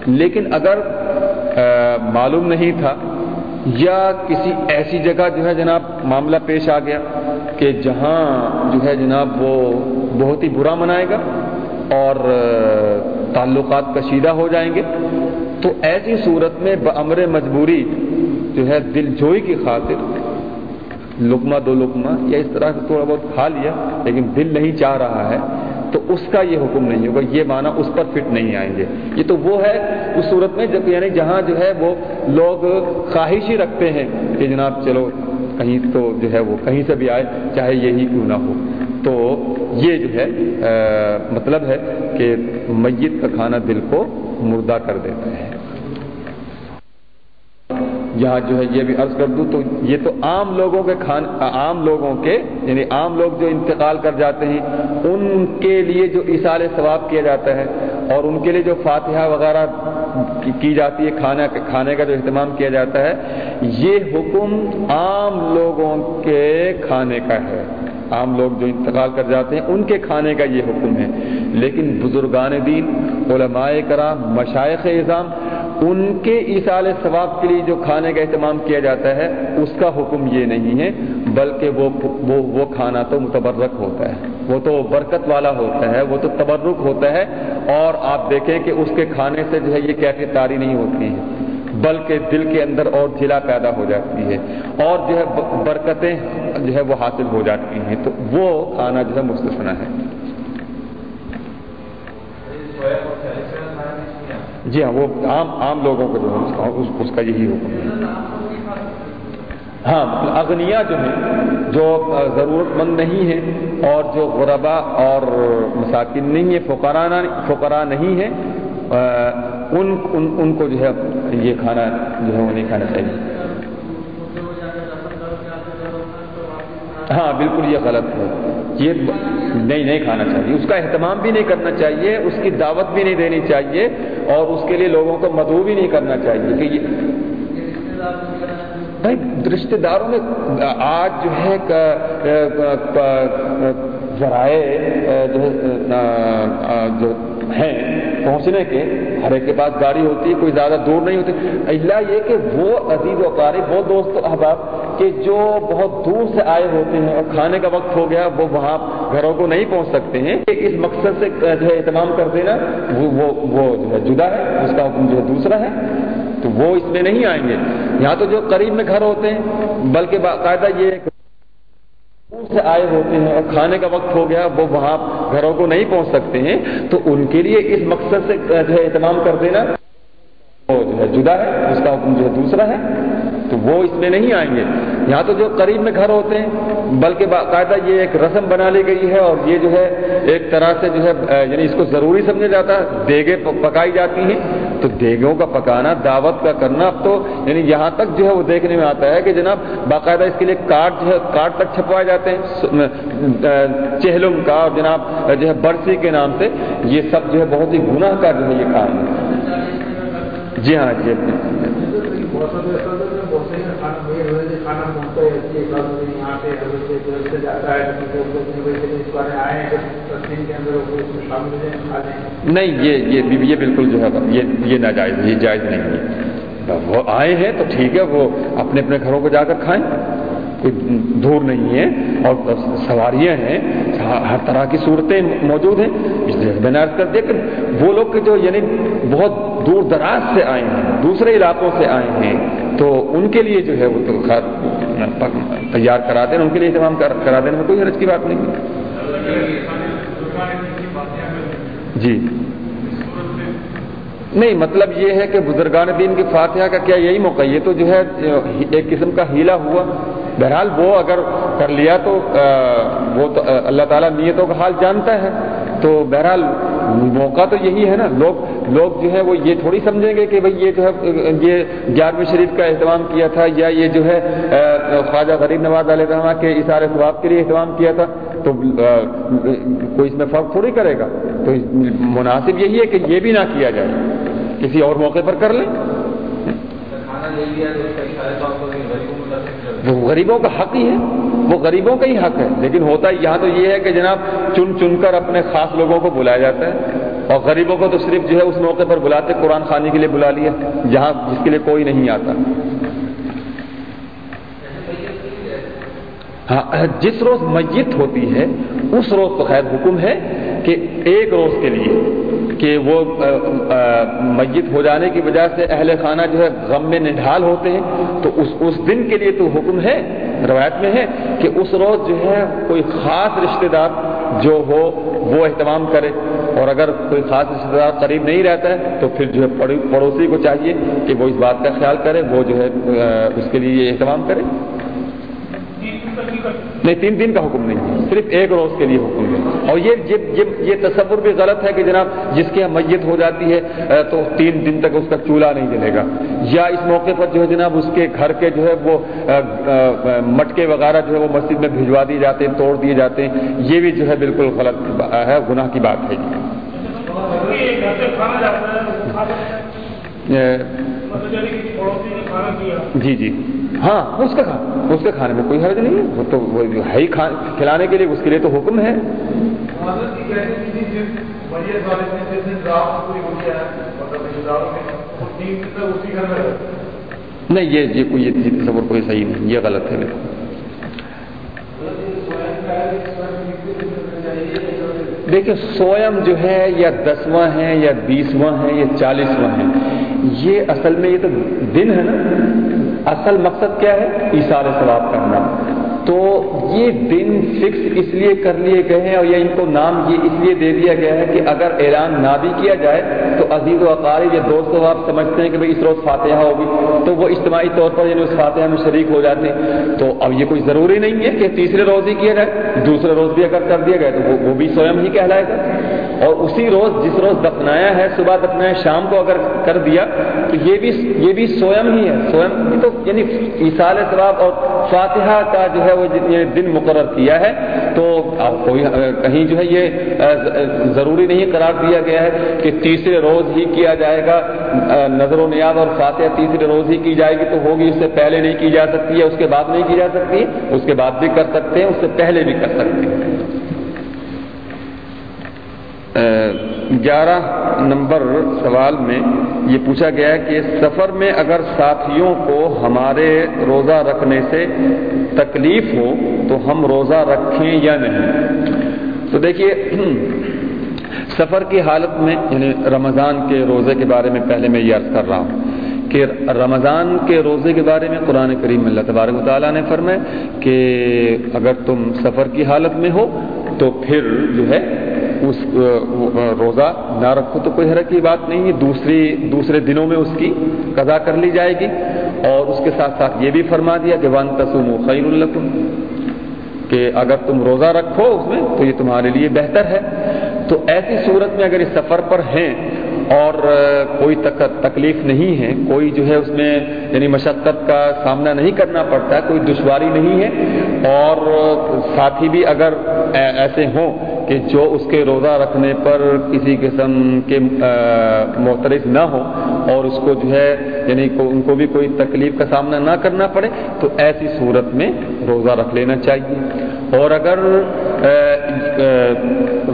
لیکن اگر معلوم نہیں تھا یا کسی ایسی جگہ جو ہے جناب معاملہ پیش آ گیا کہ جہاں جو ہے جناب وہ بہت ہی برا منائے گا اور تعلقات کشیدہ ہو جائیں گے، تو ایسی صورت میں بمر مجبوری جو ہے دل جوئی کی خاطر لکمہ دو لکمہ یا اس طرح سے تھوڑا بہت کھا لیا، لیکن دل نہیں چاہ رہا ہے۔ تو اس کا یہ حکم نہیں ہوگا، یہ معنی اس پر فٹ نہیں آئیں گے۔ یہ تو وہ ہے اس صورت میں جب یعنی جہاں جو ہے وہ لوگ خواہش ہی رکھتے ہیں کہ جناب چلو، کہیں تو جو ہے وہ کہیں سے بھی آئے، چاہے یہی کیوں نہ ہو۔ تو یہ جو ہے مطلب ہے کہ میت کا کھانا دل کو مردہ کر دیتا ہے۔ یہاں جو ہے یہ بھی عرض کر دوں تو یہ تو عام لوگوں کے کھان، عام لوگوں کے یعنی عام لوگ جو انتقال کر جاتے ہیں، ان کے لیے جو اصال ثواب کیا جاتا ہے اور ان کے لیے جو فاتحہ وغیرہ کی جاتی ہے، کھانا کھانے کا جو اہتمام کیا جاتا ہے، یہ حکم عام لوگوں کے کھانے کا ہے۔ عام لوگ جو انتقال کر جاتے ہیں، ان کے کھانے کا یہ حکم ہے۔ لیکن بزرگان دین، علماء کرام مشائق اظام ان کے اصال ثواب کے لیے جو کھانے کا اہتمام کیا جاتا ہے اس کا حکم یہ نہیں ہے بلکہ وہ وہ, وہ کھانا تو متبرک ہوتا ہے۔ وہ تو برکت والا ہوتا ہے وہ تو تبرک ہوتا ہے۔ اور آپ دیکھیں کہ اس کے کھانے سے جو ہے یہ کیفیت تاری نہیں ہوتی ہے بلکہ دل کے اندر اور جلا پیدا ہو جاتی ہے۔ اور جو ہے برکتیں جو ہے وہ حاصل ہو جاتی ہیں۔ تو وہ کھانا جو ہے مستثنا ہے۔ جی ہاں وہ عام عام لوگوں کو جو ہے، اس کا یہی حکم ہے۔ ہاں اغنیا جو ہیں، جو ضرورت مند نہیں ہیں اور جو غربا اور مساکن نہیں ہے فقرا نہیں ہے ان ان ان کو جو ہے، یہ کھانا جو ہے، وہ نہیں کھانا چاہیے۔ ہاں بالکل یہ غلط ہے۔ یہ نہیں نہیں کھانا چاہیے۔ اس کا اہتمام بھی نہیں کرنا چاہیے، اس کی دعوت بھی نہیں دینی چاہیے اور اس کے لیے لوگوں کو مدعو بھی نہیں کرنا چاہیے کہ یہ بھائی رشتے داروں میں آج جو ہے ذرائع جو ہیں پہنچنے کے ہر ایک کے پاس گاڑی ہوتی ہے، کوئی زیادہ دور نہیں ہوتی۔ اللہ یہ کہ وہ عزیز و قارب وہ دوست احباب کہ جو بہت دور سے آئے ہوتے ہیں اور کھانے کا وقت ہو گیا، وہ وہاں گھروں کو نہیں پہنچ سکتے ہیں۔ اس مقصد سے جو ہے اہتمام کر دینا، وہ وہ جو ہے جدا ہے، اس کا حکم جو ہے دوسرا ہے۔ تو وہ اس میں نہیں آئیں گے۔ یہاں تو جو قریب میں گھر ہوتے ہیں، بلکہ باقاعدہ یہ سے آئے ہوتے ہیں اور کھانے کا وقت ہو گیا، وہ وہاں گھروں کو نہیں پہنچ سکتے ہیں، تو ان کے لیے اس مقصد سے جو ہے، اہتمام کر دینا۔ وہ جو ہے جدا ہے اس کا حکم جو ہے دوسرا ہے، تو وہ اس میں نہیں آئیں گے۔ یہاں تو جو قریب میں گھر ہوتے ہیں، بلکہ باقاعدہ یہ ایک رسم بنا لی گئی ہے اور یہ جو ہے ایک طرح سے جو ہے یعنی اس کو ضروری سمجھا جاتا ہے۔ دیگیں پکائی جاتی ہیں۔ تو دیگوں کا پکانا، دعوت کا کرنا اب تو یعنی یہاں تک جو ہے وہ دیکھنے میں آتا ہے کہ جناب باقاعدہ اس کے لیے کارڈ جو ہے، کارڈ تک چھپوائے جاتے ہیں۔ چہلم کا اور جناب جو ہے برسی کے نام سے، یہ سب جو ہے بہت ہی گناہ کا جو ہے یہ کام ہے۔ جی ہاں جی۔ نہیں، یہ یہ یہ بالکل جو ہے، یہ یہ ناجائز، یہ جائز نہیں ہے۔ وہ آئے ہیں تو ٹھیک ہے، وہ اپنے اپنے گھروں کو جا کر کھائیں۔ کوئی دور نہیں ہے اور سواریاں ہیں، ہر طرح کی صورتیں موجود ہیں۔ اس لیے میں نے عرض کر دیا کہ وہ لوگ جو یعنی بہت دور دراز سے آئے ہیں، دوسرے علاقوں سے آئے ہیں۔ تو ان کے لیے جو ہے وہ تو تیار کرا دینا ان کے لیے اہتمام کرا دینے میں کوئی حرج کی بات نہیں۔ جی۔ نہیں مطلب یہ ہے کہ بزرگان دین کی فاتحہ کا کیا یہی موقع یہ تو جو ہے، ایک قسم کا ہیلا ہوا۔ بہرحال وہ اگر کر لیا تو وہ تو اللہ تعالیٰ نیتوں کا حال جانتا ہے۔ تو بہرحال موقع تو یہی ہے نا۔ لوگ لوگ جو ہے وہ یہ تھوڑی سمجھیں گے کہ بھئی یہ جو ہے، یہ گیارہویں شریف کا اہتمام کیا تھا یا یہ جو ہے خواجہ غریب نواز علیہ رحمٰ کے اشارے ثواب کے لیے اہتمام کیا تھا۔ تو کوئی اس میں فرق تھوڑی کرے گا۔ تو مناسب یہی ہے کہ یہ بھی نہ کیا جائے۔ کسی اور موقع پر کر لیں۔ وہ غریبوں کا حق ہی ہے۔ وہ غریبوں کا ہی حق ہے۔ لیکن ہوتا یہاں تو یہ ہے کہ جناب چن چن کر اپنے خاص لوگوں کو بلایا جاتا ہے۔ اور غریبوں کو تو صرف جو ہے اس موقع پر بلاتے، قرآن خانے کے لیے بلا لیا، جہاں جس کے لیے کوئی نہیں آتا۔ ہاں، جس روز میت ہوتی ہے، اس روز تو خیر حکم ہے کہ ایک روز کے لیے کہ وہ میت ہو جانے کی وجہ سے اہل خانہ جو ہے غم میں نڈھال ہوتے ہیں، تو اس اس دن کے لیے تو حکم ہے، روایت میں ہے کہ اس روز جو ہے کوئی خاص رشتہ دار جو ہو، وہ اہتمام کرے اور اگر کوئی خاص رشتہ دار قریب نہیں رہتا ہے، تو پھر جو ہے پڑوسی کو چاہیے کہ وہ اس بات کا خیال کرے، وہ جو ہے اس کے لیے اہتمام کرے۔ نہیں تین دن کا حکم نہیں صرف ایک روز کے لیے حکم ہے۔ اور یہ یہ, یہ تصور بھی غلط ہے کہ جناب جس کے میت ہو جاتی ہے تو تین دن تک اس کا چولہا نہیں جلے گا۔ یا اس موقع پر جو ہے جناب اس کے گھر کے جو ہے وہ مٹکے وغیرہ جو ہے وہ مسجد میں بھجوا دیے جاتے ہیں توڑ دیے جاتے ہیں یہ بھی جو ہے بالکل غلط ہے گناہ کی بات ہے۔ جی جی۔ ہاں اس کا کھانا اس کے کھانے میں کوئی حرج نہیں ہے۔ وہ تو وہ ہے ہی کھلانے کے لیے اس کے لیے تو حکم ہے۔ نہیں یہ یہ کوئی تصور کوئی صحیح نہیں یہ غلط ہے۔ میرے دیکھیں سوئم جو ہے یا دسواں ہے یا بیسواں ہے یا چالیسواں ہے یہ اصل میں یہ تو دن ہے نا، اصل مقصد کیا ہے؟ اشار ثواب کرنا تو یہ دن فکس اس لیے کر لیے گئے ہیں اور یہ ان کو نام یہ اس لیے دے دیا گیا ہے کہ اگر اعلان نہ بھی کیا جائے تو عزیز و اقارب یا دوست و آپ سمجھتے ہیں کہ بھائی اس روز فاتحہ ہوگی، تو وہ اجتماعی طور پر یعنی اس فاتحہ میں شریک ہو جاتے ہیں۔ تو اب یہ کوئی ضروری نہیں ہے کہ تیسرے روز ہی کیا جائے، دوسرے روز بھی اگر کر دیا گیا تو وہ بھی سوئم ہی کہلائے گا۔ اور اسی روز جس روز دفنایا ہے، صبح دفنایا شام کو اگر کر دیا، تو یہ بھی یہ بھی سوئم ہی ہے۔ سوئم تو یعنی اصال ثواب اور فاتحہ کا جو ہے وہ دن مقرر کیا ہے، تو کوئی کہیں جو ہے یہ ضروری نہیں قرار دیا گیا ہے کہ تیسرے روز ہی کیا جائے گا۔ نظر و نیاز اور فاتحہ تیسرے روز ہی کی جائے گی تو ہوگی، اس سے پہلے نہیں کی جا سکتی ہے اس کے بعد نہیں کی جا سکتی، اس کے بعد بھی کر سکتے ہیں، اس سے پہلے بھی کر سکتے ہیں۔ گیارہ نمبر سوال میں یہ پوچھا گیا کہ سفر میں اگر ساتھیوں کو ہمارے روزہ رکھنے سے تکلیف ہو تو ہم روزہ رکھیں یا نہیں؟ تو دیکھیے، سفر کی حالت میں یعنی رمضان کے روزے کے بارے میں پہلے میں یہ عرض کر رہا ہوں کہ رمضان کے روزے کے بارے میں قرآن کریم اللہ تبارک و تعالیٰ نے فرمائے کہ اگر تم سفر کی حالت میں ہو تو پھر جو ہے اس روزہ نہ رکھو تو کوئی حرک کی بات نہیں ہے دوسری، دوسرے دنوں میں اس کی قضا کر لی جائے گی۔ اور اس کے ساتھ ساتھ یہ بھی فرما دیا کہ ون تسوم و خیر القم کہ اگر تم روزہ رکھو اس میں تو یہ تمہارے لیے بہتر ہے۔ تو ایسی صورت میں اگر اس سفر پر ہیں اور کوئی تکلیف نہیں ہے، کوئی جو ہے اس میں یعنی مشقت کا سامنا نہیں کرنا پڑتا ہے کوئی دشواری نہیں ہے، اور ساتھی بھی اگر ایسے ہوں کہ جو اس کے روزہ رکھنے پر کسی قسم کے محترف نہ ہو اور اس کو جو ہے یعنی ان کو بھی کوئی تکلیف کا سامنا نہ کرنا پڑے، تو ایسی صورت میں روزہ رکھ لینا چاہیے، اور اگر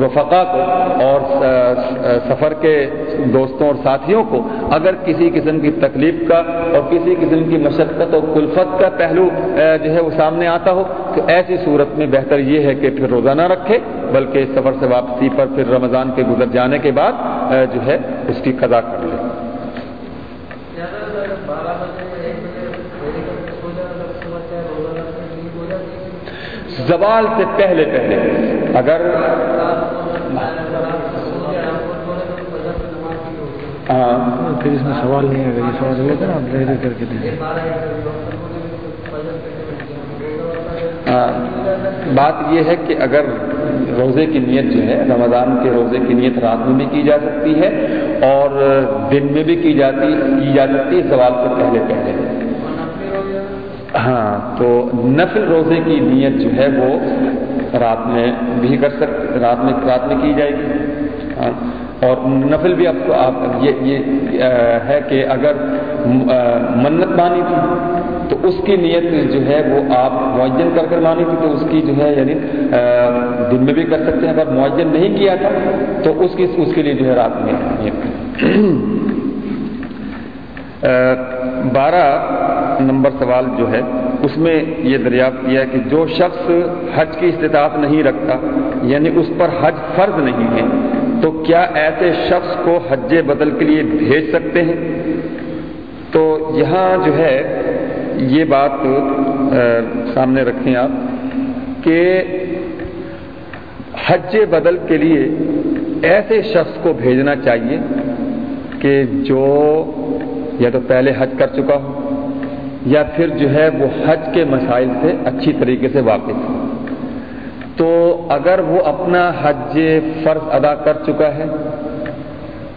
رفقا کو اور سفر کے دوستوں اور ساتھیوں کو اگر کسی قسم کی تکلیف کا اور کسی قسم کی مشقت اور کلفت کا پہلو جو ہے وہ سامنے آتا ہو، تو ایسی صورت میں بہتر یہ ہے کہ پھر روزہ نہ رکھے، بلکہ سفر سے واپسی پر پھر رمضان کے گزر جانے کے بعد جو ہے، اس کی قضا کر لے۔ زوال سے پہلے پہلے۔ اگر ہاں۔ پھر اس میں سوال نہیں ہے یہ سوال لے کر آپ لے کر کے دیں بات یہ ہے کہ اگر روزے کی نیت جو ہے رمضان کے روزے کی نیت رات میں بھی کی جا سکتی ہے اور دن میں بھی کی جاتی کی جا سکتی ہے سوال سے پہلے پہلے۔ ہاں تو نفل روزے کی نیت جو ہے وہ رات میں بھی کر سکتے رات میں رات میں کی جائے گی۔ ہاں اور نفل بھی آپ کو، آپ یہ یہ ہے کہ اگر منت مانی تھی، تو اس کی نیت جو ہے وہ آپ معجن کر کر مانی تھی، تو اس کی جو ہے یعنی دن میں بھی کر سکتے ہیں۔ اگر معجن نہیں کیا تھا، تو اس کی، اس کے لیے جو ہے رات میں نیت۔ بارہ نمبر سوال جو ہے، اس میں یہ دریافت کیا کہ جو شخص حج کی استطاعت نہیں رکھتا یعنی اس پر حج فرض نہیں ہے، تو کیا ایسے شخص کو حج بدل کے لیے بھیج سکتے ہیں؟ تو یہاں جو ہے، یہ بات سامنے رکھیں آپ کہ حج بدل کے لیے ایسے شخص کو بھیجنا چاہیے کہ جو یا تو پہلے حج کر چکا ہو یا پھر جو ہے وہ حج کے مسائل سے اچھی طریقے سے واقف ہو تو اگر وہ اپنا حج فرض ادا کر چکا ہے،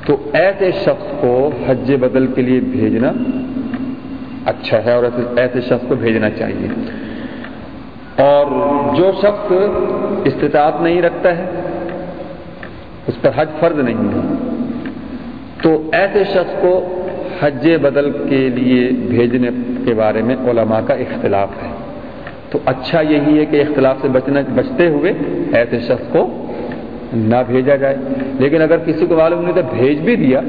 تو ایسے شخص کو حج بدل کے لیے بھیجنا اچھا ہے اور ایسے شخص کو بھیجنا چاہیے۔ اور جو شخص استطاعت نہیں رکھتا ہے، اس پر حج فرض نہیں ہے۔ تو ایسے شخص کو حج بدل کے لیے بھیجنے کے بارے میں علماء کا اختلاف ہے۔ تو اچھا یہی ہے کہ اختلاف سے بچنا بچتے ہوئے ایسے شخص کو نہ بھیجا جائے۔ لیکن اگر کسی کو معلوم نہیں تو بھیج بھی دیا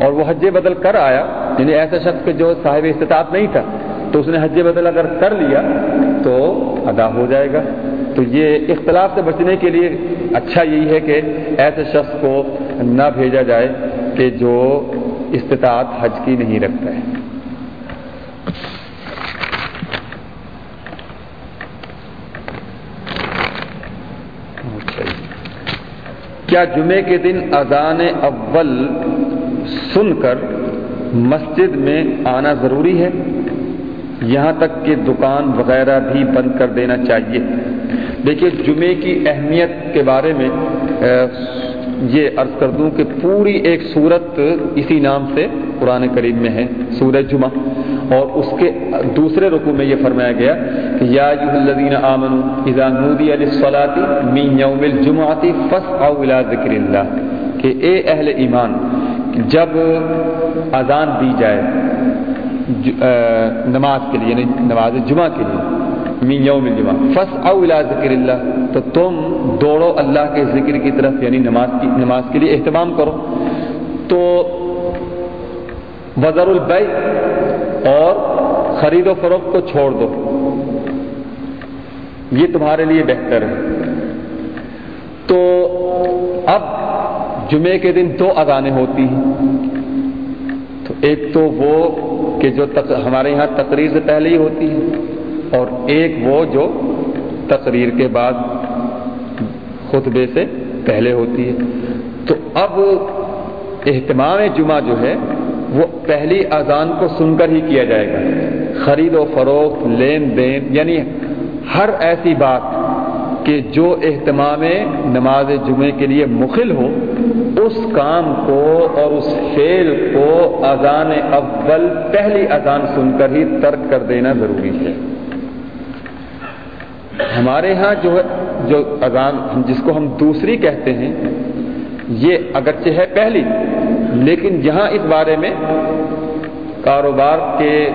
اور وہ حج بدل کر آیا یعنی ایسا شخص کے جو صاحب استطاعت نہیں تھا، تو اس نے حج بدل اگر کر لیا تو ادا ہو جائے گا۔ تو یہ اختلاف سے بچنے کے لیے اچھا یہی ہے کہ ایسے شخص کو نہ بھیجا جائے کہ جو استطاعت حج کی نہیں رکھتا ہے۔ کیا جمعے کے دن اذان اول سن کر مسجد میں آنا ضروری ہے؟ یہاں تک کہ دکان وغیرہ بھی بند کر دینا چاہیے۔ دیکھیے، جمعے کی اہمیت کے بارے میں یہ عرض کر دوں کہ پوری ایک صورت اسی نام سے قرآن کریم میں ہے سورہ جمعہ۔ اور اس کے دوسرے رقو میں یہ فرمایا گیا کہ یا الذین آمنوا اذا نودی للصلاة من یوم الجمعہ فاسعوا الى ذکر اللہ۔ کہ اے اہل ایمان، جب اذان دی جائے نماز کے لیے یعنی نماز جمعہ کے لیے من یوم الجمعہ فاسعوا الى ذکر اللہ تو تم دوڑو اللہ کے ذکر کی طرف یعنی نماز کی، نماز کے لیے اہتمام کرو. تو وزر البئی اور خرید و فروخت کو چھوڑ دو. یہ تمہارے لیے بہتر ہے. تو اب جمعے کے دن دو اذانیں ہوتی ہیں. تو ایک تو وہ کہ جو ہمارے یہاں تقریر سے پہلے ہی ہوتی ہے اور ایک وہ جو تقریر کے بعد خطبے سے پہلے ہوتی ہے۔ تو اب اہتمام جمعہ جو ہے، وہ پہلی اذان کو سن کر ہی کیا جائے گا۔ خرید و فروخت، لین دین یعنی ہر ایسی بات کہ جو اہتمام نماز جمعے کے لیے مخل ہو، اس کام کو اور اس فعل کو اذان اول پہلی اذان سن کر ہی ترک کر دینا ضروری ہے۔ ہمارے ہاں جو ہے، جو اذان جس کو ہم دوسری کہتے ہیں، یہ اگرچہ ہے پہلی، لیکن یہاں اس بارے میں کاروبار کے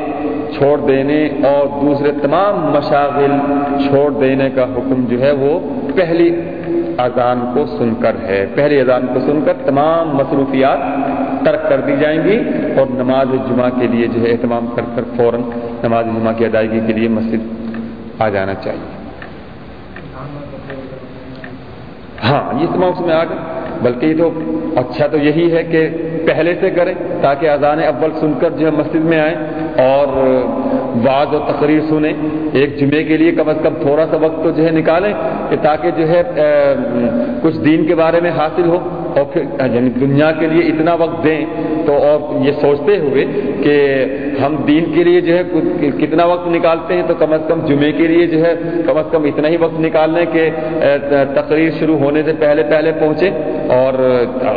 چھوڑ دینے اور دوسرے تمام مشاغل چھوڑ دینے کا حکم جو ہے، وہ پہلی اذان کو سن کر ہے۔ پہلی اذان کو سن کر تمام مصروفیات ترک کر دی جائیں گی اور نماز جمعہ کے لیے جو ہے اہتمام کر کر فوراً نماز جمعہ کی ادائیگی کے لیے مسجد آ جانا چاہیے۔ ہاں یہ تمام اس میں آ گئے بلکہ یہ تو اچھا تو یہی ہے کہ پہلے سے کریں تاکہ اذان اول سن کر جو ہے مسجد میں آئیں اور بعض اور تقریر سنیں۔ ایک جمعے کے لیے کم از کم تھوڑا سا وقت تو جو ہے نکالیں کہ تاکہ جو ہے کچھ دین کے بارے میں حاصل ہو۔ اور پھر یعنی دنیا کے لیے اتنا وقت دیں تو اور یہ سوچتے ہوئے کہ ہم دین کے لیے جو ہے کتنا وقت نکالتے ہیں تو کم از کم جمعے کے لیے جو ہے کم از کم اتنا ہی وقت نکال لیں کہ تقریر شروع ہونے سے پہلے پہلے پہنچے اور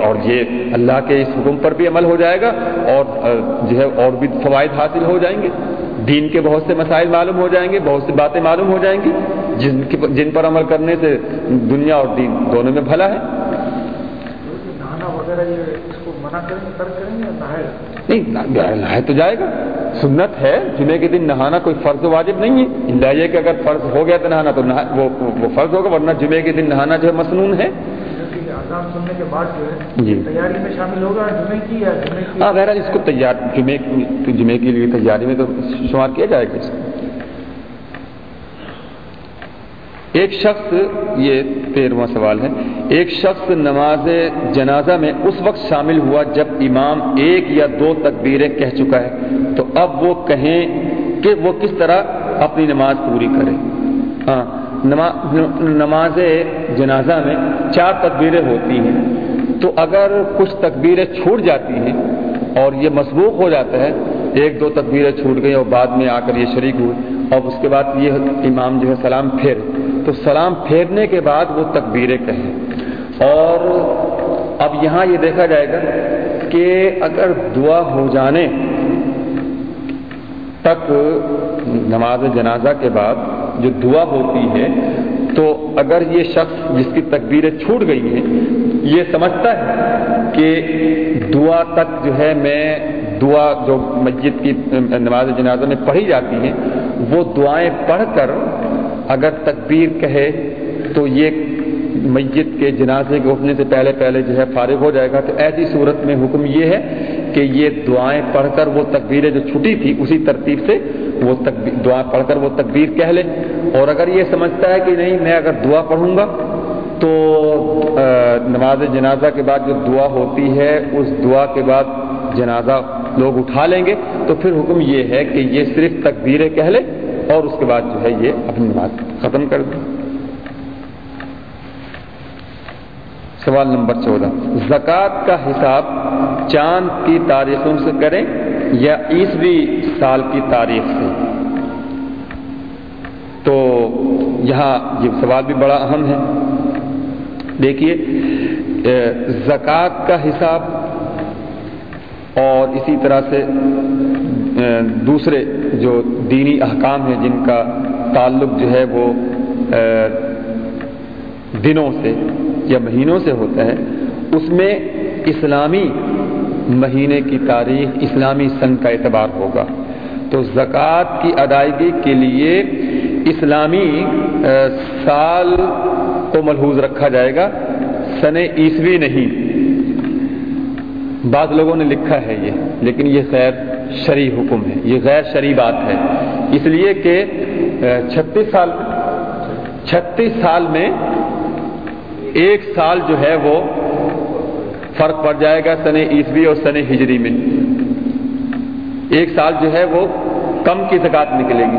اور یہ اللہ کے اس حکم پر بھی عمل ہو جائے گا اور جو ہے اور بھی فوائد حاصل ہو جائیں گے۔ دین کے بہت سے مسائل معلوم ہو جائیں گے، بہت سی باتیں معلوم ہو جائیں گی۔ جن جن پر عمل کرنے سے دنیا اور دین دونوں میں بھلا ہے۔ نہیں نہائے تو جائے گا۔ سنت ہے جمعے کے دن نہانا کوئی فرض واجب نہیں ہے۔ اللہ یہ کہ اگر فرض ہو گیا تو نہانا تو وہ وہ فرض ہوگا ورنہ جمعے کے دن نہانا جو ہے مصنون ہے۔ سننے کے بعد جو ہے جی۔ تیاری میں شامل ہوگا جمعے کی یا جمعے کی؟ ہاں بہرحال اس کو تیار جمعے جمعے کے لیے تیاری میں تو شمار کیا جائے گا۔ اس کو ایک شخص، یہ تیرواں سوال ہے، ایک شخص نماز جنازہ میں اس وقت شامل ہوا جب امام ایک یا دو تکبیریں کہہ چکا ہے۔ تو اب وہ کہیں کہ وہ کس طرح اپنی نماز پوری کرے۔ ہاں نماز جنازہ میں چار تکبیریں ہوتی ہیں۔ تو اگر کچھ تکبیریں چھوٹ جاتی ہیں اور یہ مسبوق ہو جاتا ہے، ایک دو تکبیریں چھوٹ گئی اور بعد میں آ کر یہ شریک ہوئے اور اس کے بعد یہ امام جو ہے سلام پھیر۔ تو سلام پھیرنے کے بعد وہ تکبیریں کہیں۔ اور اب یہاں یہ دیکھا جائے گا کہ اگر دعا ہو جانے تک نماز جنازہ کے بعد جو دعا ہوتی ہے، تو اگر یہ شخص جس کی تکبیریں چھوٹ گئی ہیں، یہ سمجھتا ہے کہ دعا تک جو ہے میں دعا جو مسجد کی نماز جنازہ میں پڑھی جاتی ہیں، وہ دعائیں پڑھ کر اگر تکبیر کہے تو یہ میت کے جنازے کے اٹھنے سے پہلے پہلے جو ہے فارغ ہو جائے گا۔ تو ایسی صورت میں حکم یہ ہے کہ یہ دعائیں پڑھ کر وہ تکبیریں جو چھٹی تھی اسی ترتیب سے وہ دعائیں پڑھ کر وہ تکبیر کہہ لے۔ اور اگر یہ سمجھتا ہے کہ نہیں، میں اگر دعا پڑھوں گا تو نماز جنازہ کے بعد جو دعا ہوتی ہے، اس دعا کے بعد جنازہ لوگ اٹھا لیں گے۔ تو پھر حکم یہ ہے کہ یہ صرف تکبیریں کہہ لے۔ اور اس کے بعد جو ہے یہ اپنی نماز ختم کر دیں سوال نمبر چودہ۔ زکوٰۃ کا حساب چاند کی تاریخوں سے کریں یا عیسوی سال کی تاریخ سے؟ تو یہاں یہ سوال بھی بڑا اہم ہے۔ دیکھیے زکوٰۃ کا حساب اور اسی طرح سے دوسرے جو دینی احکام ہیں جن کا تعلق جو ہے وہ دنوں سے یا مہینوں سے ہوتا ہے، اس میں اسلامی مہینے کی تاریخ، اسلامی سن کا اعتبار ہوگا۔ تو زکوٰۃ کی ادائیگی کے لیے اسلامی سال کو ملحوظ رکھا جائے گا۔ سن عیسوی نہیں۔ بعض لوگوں نے لکھا ہے یہ، لیکن یہ خیر شرعی حکم ہے، یہ غیر شرعی بات ہے۔ اس لیے کہ چھتیس سال چھتیس سال میں ایک سال جو ہے وہ فرق پڑ جائے گا سن عیسوی اور سن ہجری میں۔ ایک سال جو ہے وہ کم کی زکات نکلے گی۔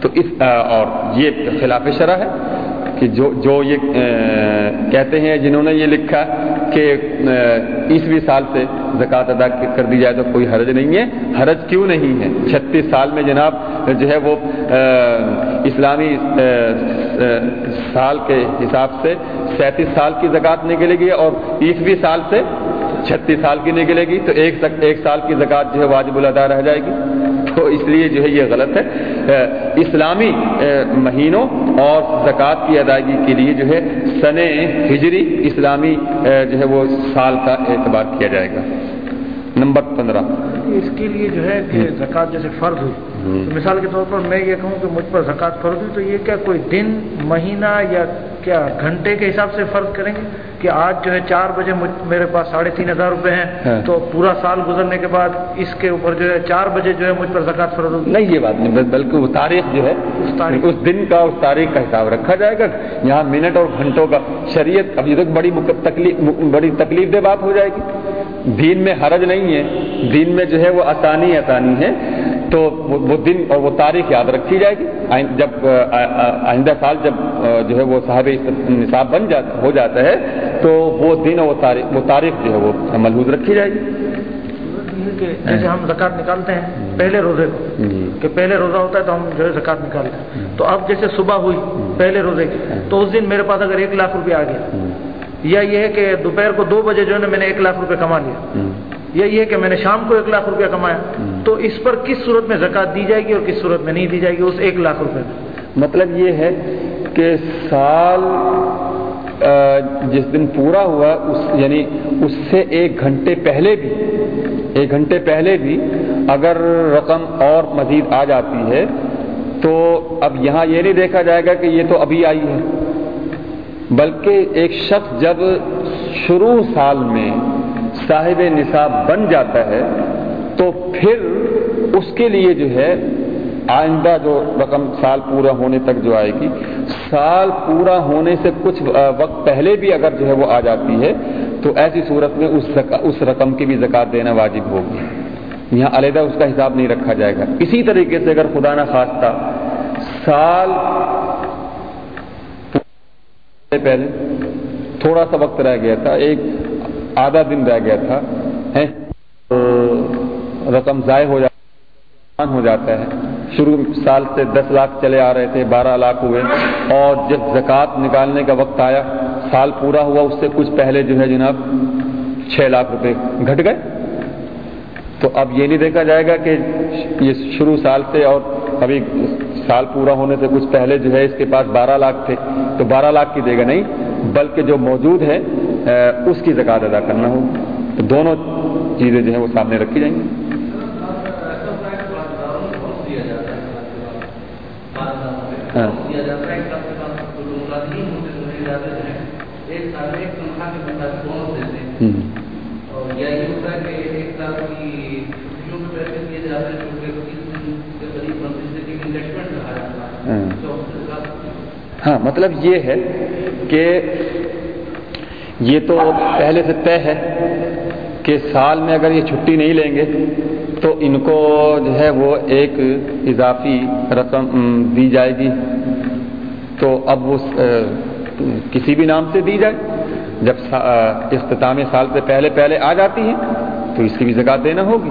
تو اس اور یہ خلاف شرح ہے کہ جو جو یہ کہتے ہیں، جنہوں نے یہ لکھا کہ عیسوی سال سے زکوٰۃ ادا کر دی جائے تو کوئی حرج نہیں ہے۔ حرج کیوں نہیں ہے؟ چھتیس سال میں جناب جو ہے وہ اسلامی سال کے حساب سے سینتیس سال کی زکوٰۃ نکلے گی اور عیسوی سال سے چھتیس سال کی نکلے گی تو ایک ایک سال کی زکوٰۃ جو ہے واجب الادا رہ جائے گی۔ اس لیے جو ہے یہ غلط ہے۔ اسلامی مہینوں اور زکوٰۃ کی ادائیگی کے لیے جو ہے سن ہجری اسلامی جو ہے وہ سال کا اعتبار کیا جائے گا۔ نمبر پندرہ۔ اس کے لیے جو ہے کہ زکوٰۃ جیسے فرض ہوئی مثال کے طور پر میں یہ کہوں کہ مجھ پر زکوٰۃ فرض ہوئی تو یہ کیا کوئی دن مہینہ یا کیا گھنٹے کے حساب سے فرض کریں گے کہ آج جو ہے چار بجے میرے پاس ساڑھے تین ہزار روپے ہیں ہاں۔ تو پورا سال گزرنے کے بعد اس کے اوپر جو ہے چار بجے جو ہے مجھ پر زکات فرض ہوگی نہیں یہ بات نہیں بلکہ وہ تاریخ جو ہے اس تاریخ۔ اس دن کا اس تاریخ کا حساب رکھا جائے گا۔ یہاں منٹ اور گھنٹوں کا شریعت ابھی تک بڑی تکلیف بڑی تکلیف دہ بات ہو جائے گی۔ دین میں حرج نہیں ہے۔ دین میں جو ہے وہ آسانی آسانی ہے۔ تو وہ دن اور وہ تاریخ یاد رکھی جائے گی۔ جب آئندہ سال جب جو ہے وہ صاحب نصاب بن جاتا ہو جاتا ہے تو وہ دن اور وہ تاریخ وہ تاریخ جو ہے وہ ملحوظ رکھی جائے گی۔ جیسے ہم زکات نکالتے ہیں پہلے روزے کو جی۔ کہ پہلے روزہ ہوتا ہے تو ہم جو ہے زکات نکالتے ہیں۔ تو اب جیسے صبح ہوئی پہلے روزے کی تو اس دن میرے پاس اگر ایک لاکھ روپیہ آ گیا یا یہ ہے کہ دوپہر کو دو بجے جو ہے نا میں نے ایک لاکھ روپے کما لیا یا یہ کہ میں نے شام کو ایک لاکھ روپیہ کمایا۔ تو اس پر کس صورت میں زکات دی جائے گی اور کس صورت میں نہیں دی جائے گی؟ اس ایک لاکھ روپے۔ میں مطلب یہ ہے کہ سال جس دن پورا ہوا اس یعنی اس سے ایک گھنٹے پہلے بھی ایک گھنٹے پہلے بھی اگر رقم اور مزید آ جاتی ہے تو اب یہاں یہ نہیں دیکھا جائے گا کہ یہ تو ابھی آئی ہے۔ بلکہ ایک شخص جب شروع سال میں صاحب نصاب بن جاتا ہے، تو پھر اس کے لیے جو ہے، آئندہ جو رقم سال پورا ہونے تک جو آئے گی، سال پورا ہونے سے کچھ وقت پہلے بھی اگر جو ہے وہ آ جاتی ہے، تو ایسی صورت میں اس اس رقم کی بھی زکات دینا واجب ہوگی۔ یہاں علیحدہ اس کا حساب نہیں رکھا جائے گا۔ اسی طریقے سے اگر خدا نہ خواستہ سال پہلے، تھوڑا سا وقت رہ گیا تھا، ایک آدھا دن رہ گیا تھا رقم ضائع ہو جاتا ہو جاتا ہے۔ شروع سال سے دس لاکھ چلے آ رہے تھے، بارہ لاکھ ہوئے۔ اور جب زکوٰۃ نکالنے کا وقت آیا، سال پورا ہوا، اس سے کچھ پہلے جو ہے جناب، چھ لاکھ روپے گھٹ گئے۔ تو اب یہ نہیں دیکھا جائے گا کہ یہ شروع سال سے اور ابھی سال پورا ہونے سے کچھ پہلے جو ہے اس کے پاس بارہ لاکھ تھے۔ تو بارہ لاکھ کی دے گا نہیں، بلکہ جو موجود ہے اس کی زکات ادا کرنا ہوگا دونوں چیزیں جو ہیں وہ سامنے رکھی جائیں گی۔ ہاں, ہاں۔, ہاں، مطلب یہ ہے کہ یہ تو پہلے سے طے ہے کہ سال میں اگر یہ چھٹی نہیں لیں گے تو ان کو جو ہے وہ ایک اضافی رقم دی جائے گی۔ تو اب وہ کسی بھی نام سے دی جائے۔ جب اختتام سال سے پہلے پہلے آ جاتی ہے تو اس کی بھی زکات دینا ہوگی۔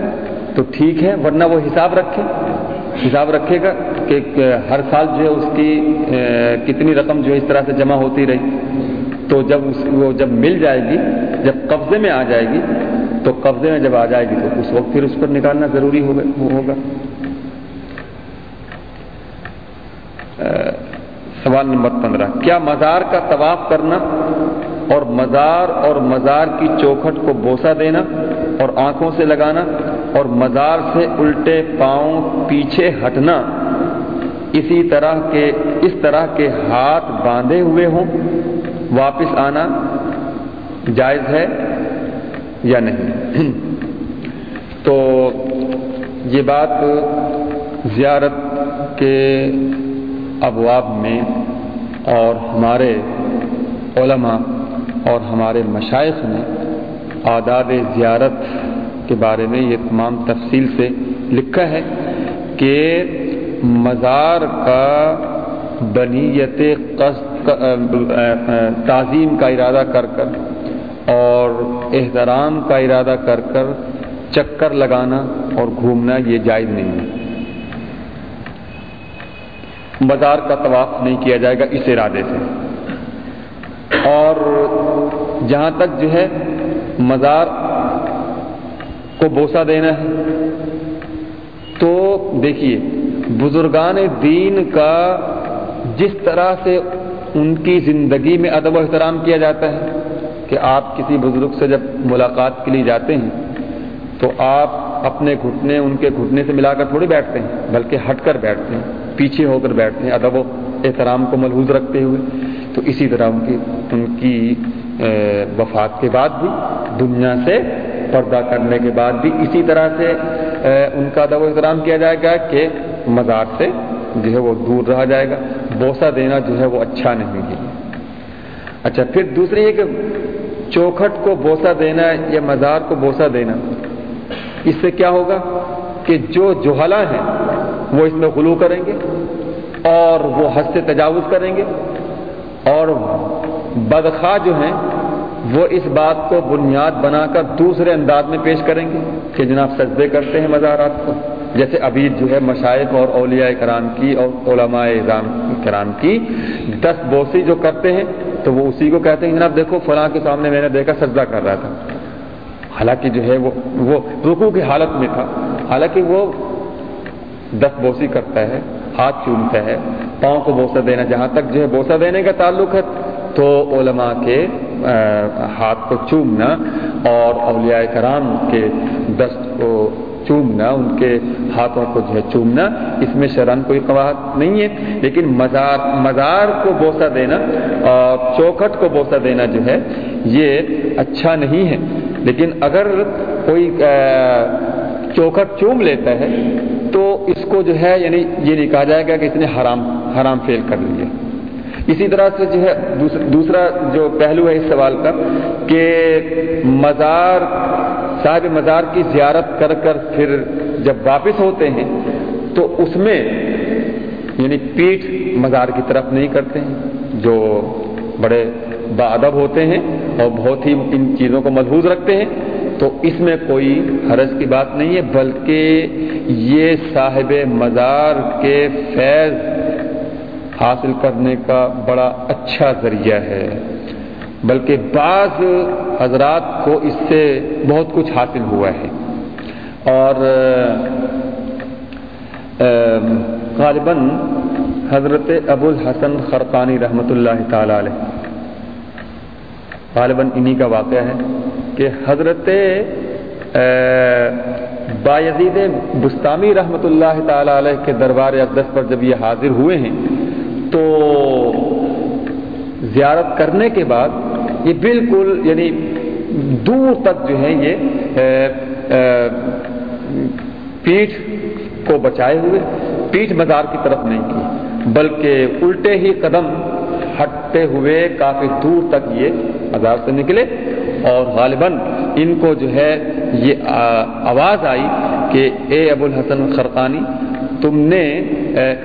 تو ٹھیک ہے، ورنہ وہ حساب رکھے۔ حساب رکھے گا کہ ہر سال جو ہے اس کی کتنی رقم جو ہے اس طرح سے جمع ہوتی رہی۔ تو جب اس، وہ جب مل جائے گی، جب قبضے میں آ جائے گی، تو قبضے میں جب آ جائے گی، تو اس وقت پھر اس پر نکالنا ضروری ہوگا سوال نمبر پندرہ۔ کیا مزار کا طواف کرنا اور مزار اور مزار کی چوکھٹ کو بوسا دینا اور آنکھوں سے لگانا اور مزار سے الٹے پاؤں پیچھے ہٹنا اسی طرح کے اس طرح کے ہاتھ باندھے ہوئے ہوں واپس آنا جائز ہے یا نہیں تو یہ بات زیارت کے ابواب میں اور ہمارے علماء اور ہمارے مشائق نے آداب زیارت کے بارے میں یہ تمام تفصیل سے لکھا ہے کہ مزار کا بنیت قصد تعظیم کا ارادہ کر کر اور احترام کا ارادہ کر کر چکر لگانا اور گھومنا یہ جائز نہیں ہے۔ مزار کا طواف نہیں کیا جائے گا اس ارادے سے۔ اور جہاں تک جو ہے مزار کو بوسا دینا ہے۔ تو دیکھیے، بزرگان دین کا جس طرح سے ان کی زندگی میں ادب و احترام کیا جاتا ہے کہ آپ کسی بزرگ سے جب ملاقات کے لیے جاتے ہیں، تو آپ اپنے گھٹنے، ان کے گھٹنے سے ملا کر تھوڑی بیٹھتے ہیں، بلکہ ہٹ کر بیٹھتے ہیں، پیچھے ہو کر بیٹھتے ہیں، ادب و احترام کو ملحوظ رکھتے ہوئے۔ تو اسی طرح ان کی ان کی وفات کے بعد بھی دنیا سے پردہ کرنے کے بعد بھی اسی طرح سے ان کا ادب و احترام کیا جائے گا کہ مزار سے جو ہے وہ دور رہا جائے گا۔ بوسہ دینا جو ہے وہ اچھا نہیں ہے۔ اچھا پھر دوسری یہ کہ چوکھٹ کو بوسہ دینا یا مزار کو بوسہ دینا۔ اس سے کیا ہوگا کہ جو جوہلا ہیں، وہ اس میں غلو کریں گے اور وہ حد سے تجاوز کریں گے اور بدخواہ جو ہیں وہ اس بات کو بنیاد بنا کر دوسرے انداز میں پیش کریں گے کہ جناب سجدے کرتے ہیں مزارات کو۔ جیسے ابھی جو ہے مشائق اور اولیاء کرام کی اور علماء کرام کی دس بوسی جو کرتے ہیں، تو وہ اسی کو کہتے ہیں، جناب دیکھو فلاں کے سامنے میں نے دیکھا سجدہ کر رہا تھا۔ حالانکہ جو ہے وہ وہ رکو کی حالت میں تھا۔ حالانکہ وہ دس بوسی کرتا ہے، ہاتھ چومتا ہے، پاؤں کو بوسہ دینا، جہاں تک جو ہے بوسہ دینے کا تعلق ہے تو علماء کے ہاتھ کو چومنا اور اولیاء کرام کے دست کو چومنا، ان کے ہاتھوں کو جو ہے چومنا، اس میں شرن کوئی قواعد نہیں ہے، لیکن مزار مزار کو بوسہ دینا اور چوکھٹ کو بوسہ دینا جو ہے، یہ اچھا نہیں ہے۔ لیکن اگر کوئی چوکھٹ چوم لیتا ہے تو اس کو جو ہے یعنی یہ نہیں کہا جائے گا کہ اس نے حرام حرام فیل کر لیا۔ اسی طرح سے جو ہے دوسرا جو پہلو ہے اس سوال کا کہ مزار، صاحب مزار کی زیارت کر کر پھر جب واپس ہوتے ہیں تو اس میں یعنی پیٹھ مزار کی طرف نہیں کرتے ہیں، جو بڑے بادب ہوتے ہیں اور بہت ہی ان چیزوں کو محفوظ رکھتے ہیں، تو اس میں کوئی حرج کی بات نہیں ہے، بلکہ یہ صاحب مزار کے فیض حاصل کرنے کا بڑا اچھا ذریعہ ہے۔ بلکہ بعض حضرات کو اس سے بہت کچھ حاصل ہوا ہے۔ اور غالباً حضرت ابو الحسن خرقانی رحمۃ اللہ تعالی علیہ، غالباً انہی کا واقعہ ہے کہ حضرت باعزید بستانی رحمۃ اللہ تعالی علیہ کے دربار اقدس پر جب یہ حاضر ہوئے ہیں تو زیارت کرنے کے بعد یہ بالکل یعنی دور تک جو ہے یہ پیٹھ کو بچائے ہوئے، پیٹھ مزار کی طرف نہیں کی، بلکہ الٹے ہی قدم ہٹتے ہوئے کافی دور تک یہ مزار سے نکلے اور غالباً ان کو جو ہے یہ آواز آئی کہ اے ابو الحسن خرقانی، تم نے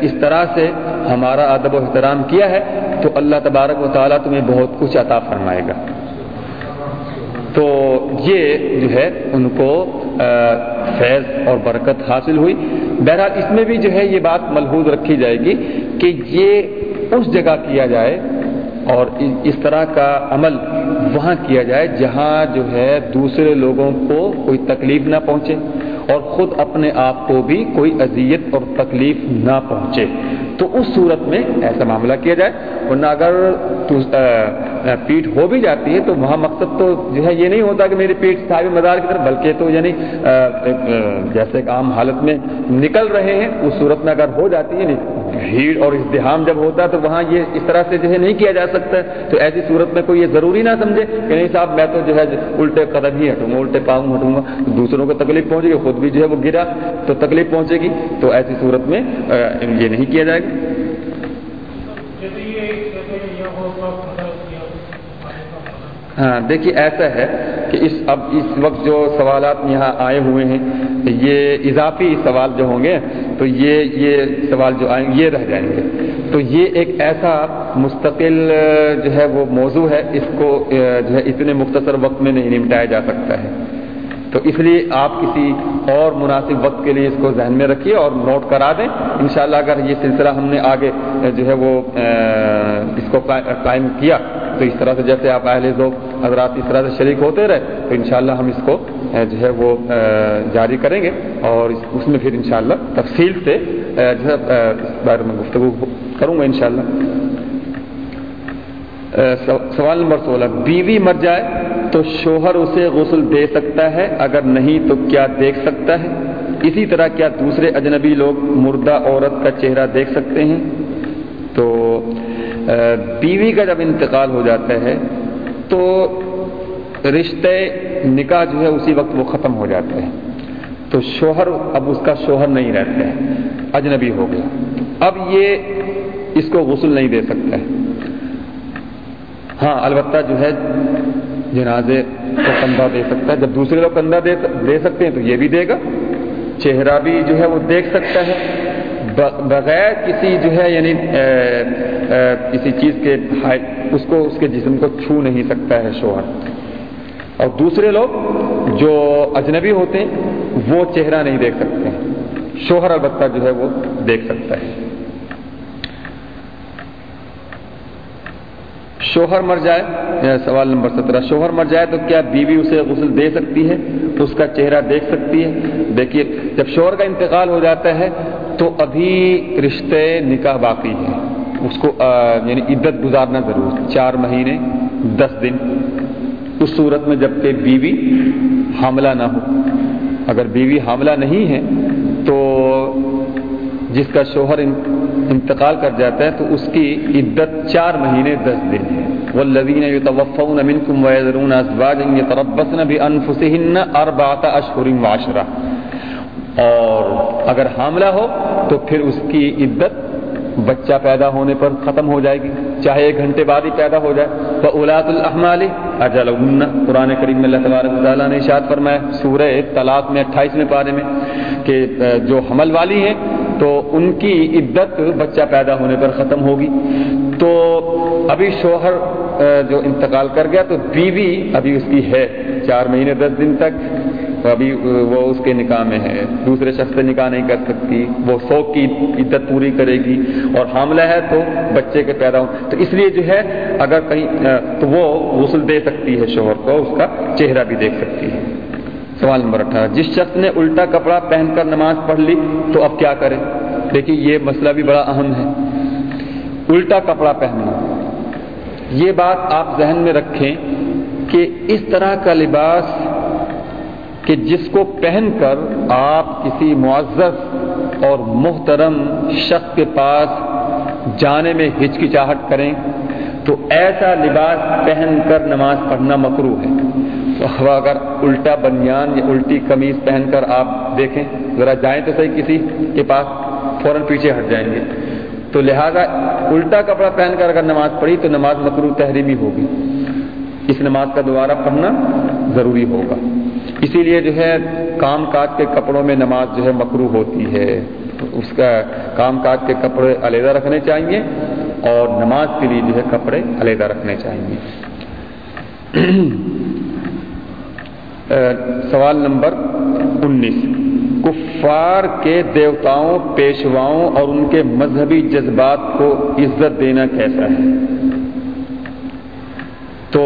اس طرح سے ہمارا ادب و احترام کیا ہے، تو اللہ تبارک و تعالیٰ تمہیں بہت کچھ عطا فرمائے گا۔ تو یہ جو ہے، ان کو فیض اور برکت حاصل ہوئی۔ بہرحال اس میں بھی جو ہے، یہ بات ملحوظ رکھی جائے گی کہ یہ اس جگہ کیا جائے اور اس طرح کا عمل وہاں کیا جائے جہاں جو ہے دوسرے لوگوں کو کوئی تکلیف نہ پہنچے اور خود اپنے آپ کو بھی کوئی اذیت اور تکلیف نہ پہنچے۔ تو اس صورت میں ایسا معاملہ کیا جائے۔ ورنہ اگر پیٹھ ہو بھی جاتی ہے تو وہاں مقصد تو جو ہے یہ نہیں ہوتا کہ میری پیٹھ صاحب مزار کی طرف، بلکہ تو یعنی جیسے کہ عام حالت میں نکل رہے ہیں، اس صورت میں اگر ہو جاتی ہے یعنی بھیڑ اور ازدحام جب ہوتا ہے تو وہاں یہ اس طرح سے جو ہے نہیں کیا جا سکتا تو ایسی صورت میں کوئی یہ ضروری نہ سمجھے کہ نہیں صاحب، میں تو جو ہے الٹے قدم ہی ہٹوں گا، الٹے پاؤں ہٹوں گا۔ دوسروں کو تکلیف پہنچے گی، خود بھی جو ہے وہ گرا تو تکلیف پہنچے گی۔ تو ایسی صورت میں یہ نہیں کیا جائے گا ہاں ہاں، دیکھیے ایسا ہے کہ اس اب اس وقت جو سوالات یہاں آئے ہوئے ہیں، یہ اضافی سوال جو ہوں گے، تو یہ یہ سوال جو آئیں، یہ رہ جائیں گے۔ تو یہ ایک ایسا مستقل جو ہے وہ موضوع ہے، اس کو جو ہے اتنے مختصر وقت میں نہیں نمٹایا جا سکتا ہے۔ تو اس لیے آپ کسی اور مناسب وقت کے لیے اس کو ذہن میں رکھیے اور نوٹ کرا دیں۔ انشاءاللہ اگر یہ سلسلہ ہم نے آگے جو ہے وہ اس کو قائم کیا تو اس طرح سے جیسے آپ اہل ذوق حضرات اس طرح سے شریک ہوتے رہے، تو انشاءاللہ ہم اس کو جو ہے وہ جاری کریں گے اور اس میں پھر انشاءاللہ تفصیل سے جو ہے اس بارے میں گفتگو کروں گا انشاءاللہ۔ سوال نمبر سولہ، بیوی مر جائے تو شوہر اسے غسل دے سکتا ہے؟ اگر نہیں تو کیا دیکھ سکتا ہے؟ اسی طرح کیا دوسرے اجنبی لوگ مردہ عورت کا چہرہ دیکھ سکتے ہیں؟ تو بیوی کا جب انتقال ہو جاتا ہے، تو رشتے، نکاح جو ہے، اسی وقت وہ ختم ہو جاتا ہے تو شوہر، اب اس کا شوہر نہیں رہتا ہے، اجنبی ہو گیا۔ اب یہ اس کو غسل نہیں دے سکتا ہے۔ ہاں البتہ جو ہے، جنازے کو کندھا دے سکتا ہے۔ جب دوسرے لوگ کندھا دے دے سکتے ہیں، تو یہ بھی دے گا۔ چہرہ بھی جو ہے، وہ دیکھ سکتا ہے۔ بغیر کسی جو ہے یعنی کسی چیز کے اس کو، اس کے جسم کو چھو نہیں سکتا ہے شوہر۔ اور دوسرے لوگ جو اجنبی ہوتے ہیں، وہ چہرہ نہیں دیکھ سکتے ہیں۔ شوہر البتہ جو ہے وہ دیکھ سکتا ہے۔ شوہر مر جائے سوال نمبر سترہ۔ شوہر مر جائے تو کیا بیوی اسے غسل دے سکتی ہے؟ اس کا چہرہ دیکھ سکتی ہے۔ دیکھیے، جب شوہر کا انتقال ہو جاتا ہے تو ابھی رشتے نکاح باقی ہے اس کو یعنی عدت گزارنا ضرور۔ چار مہینے، دس دن۔ اس صورت میں جبکہ بیوی حاملہ نہ ہو۔ اگر بیوی حاملہ نہیں ہے تو جس کا شوہر انتقال کر جاتا ہے تو اس کی عدت چار مہینے، دس دن ہے۔ والذین یتوفون منکم ویذرون ازواجا یتربصن بانفسهن اربعۃ اشہر وعشرہ اور اگر حاملہ ہو تو پھر اس کی عدت بچہ پیدا ہونے پر ختم ہو جائے گی۔ چاہے ایک گھنٹے بعد ہی پیدا ہو جائے۔ تو اولاد الحمال اجل قرآن کریم میں اللہ تبارک تعالیٰ نے اشاد فرمایا سورہ طلاق میں اٹھائیسویں پارے میں کہ جو حمل والی ہیں، تو ان کی عدت بچہ پیدا ہونے پر ختم ہوگی۔ تو ابھی شوہر جو انتقال کر گیا، تو بیوی ابھی اس کی ہے۔ چار مہینے، دس دن تک ابھی وہ اس کے نکاح میں ہے۔ دوسرے شخص سے نکاح نہیں کر سکتی۔ وہ سو کی عدت پوری کرے گی اور حاملہ ہے تو بچے کے پیدا ہو تو اس لیے جو ہے، اگر کہیں تو وہ غسل دے سکتی ہے شوہر کو، اس کا چہرہ بھی دیکھ سکتی ہے۔ سوال نمبر اٹھارہ۔ جس شخص نے الٹا کپڑا پہن کر نماز پڑھ لی، تو اب کیا کرے؟ دیکھیے، یہ مسئلہ بھی بڑا اہم ہے۔ الٹا کپڑا پہننا۔ یہ بات آپ ذہن میں رکھیں کہ اس طرح کا لباس کہ جس کو پہن کر آپ کسی معزز اور محترم شخص کے پاس جانے میں ہچکچاہٹ کریں، تو ایسا لباس پہن کر نماز پڑھنا مکرو ہے۔ تو اگر الٹا بنیان یا الٹی قمیض پہن کر آپ دیکھیں، ذرا جائیں تو صحیح کسی کے پاس فوراً پیچھے ہٹ جائیں گے۔ تو لہذا الٹا کپڑا پہن کر اگر نماز پڑھی تو نماز مکرو تحریمی ہوگی۔ اس نماز کا دوبارہ پڑھنا ضروری ہوگا۔ اسی لیے جو ہے کام کاج کے کپڑوں میں نماز جو ہے مکرو ہوتی ہے۔ اس کا کام کاج کے کپڑے علیحدہ رکھنے چاہیے اور نماز کے لیے جو ہے کپڑے علیحدہ رکھنے چاہیے۔ سوال نمبر انیس۔ کفار کے دیوتاؤں، پیشواؤں اور ان کے مذہبی جذبات کو عزت دینا کیسا ہے؟ تو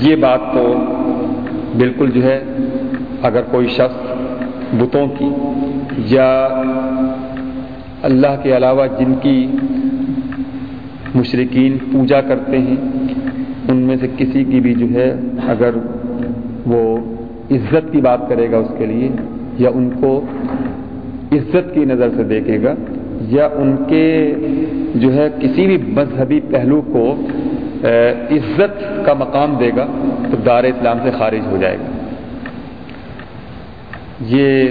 یہ بات تو بالکل جو ہے، اگر کوئی شخص بتوں کی یا اللہ کے علاوہ جن کی مشرقین پوجا کرتے ہیں، ان میں سے کسی کی بھی جو ہے، اگر وہ عزت کی بات کرے گا اس کے لیے، یا ان کو عزت کی نظر سے دیکھے گا، یا ان کے جو ہے کسی بھی مذہبی پہلو کو عزت کا مقام دے گا تو دار اسلام سے خارج ہو جائے گا۔ یہ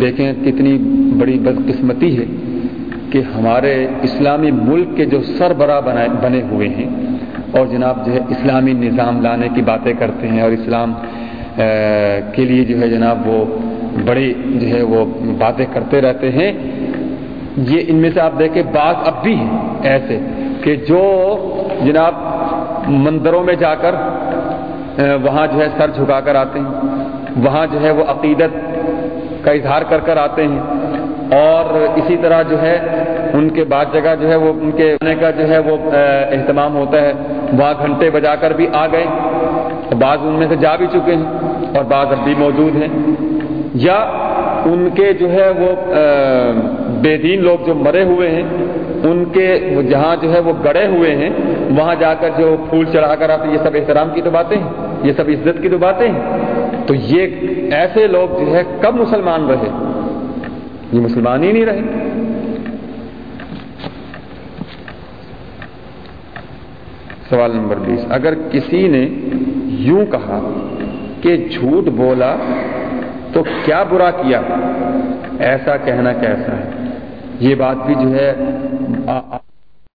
دیکھیں کتنی بڑی بدقسمتی ہے کہ ہمارے اسلامی ملک کے جو سربراہ بنے ہوئے ہیں اور جناب جو ہے اسلامی نظام لانے کی باتیں کرتے ہیں اور اسلام کے لیے جو ہے جناب وہ بڑی جو ہے وہ باتیں کرتے رہتے ہیں۔ یہ ان میں سے آپ دیکھیں بعض اب بھی ہیں ایسے کہ جو جناب مندروں میں جا کر وہاں جو ہے سر جھکا کر آتے ہیں۔ وہاں جو ہے وہ عقیدت کا اظہار کر کر آتے ہیں۔ اور اسی طرح جو ہے ان کے بعد جگہ جو ہے وہ ان کے آنے کا جو ہے وہ اہتمام ہوتا ہے۔ وہاں گھنٹے بجا کر بھی آ گئے۔ بعض ان میں سے جا بھی چکے ہیں اور بعض اب بھی موجود ہیں۔ یا ان کے جو ہے وہ بے دین لوگ جو مرے ہوئے ہیں ان کے جہاں جو ہے وہ گڑے ہوئے ہیں، وہاں جا کر جو پھول چڑھا کر آتے یہ سب احترام کی تو باتیں ہیں یہ سب عزت کی تو باتیں۔ ہیں تو یہ ایسے لوگ جو ہے کب مسلمان رہے؟ یہ مسلمان ہی نہیں رہے۔ سوال نمبر بیس، اگر کسی نے یوں کہا کہ جھوٹ بولا تو کیا برا کیا؟ ایسا کہنا کیسا ہے؟ یہ بات بھی جو ہے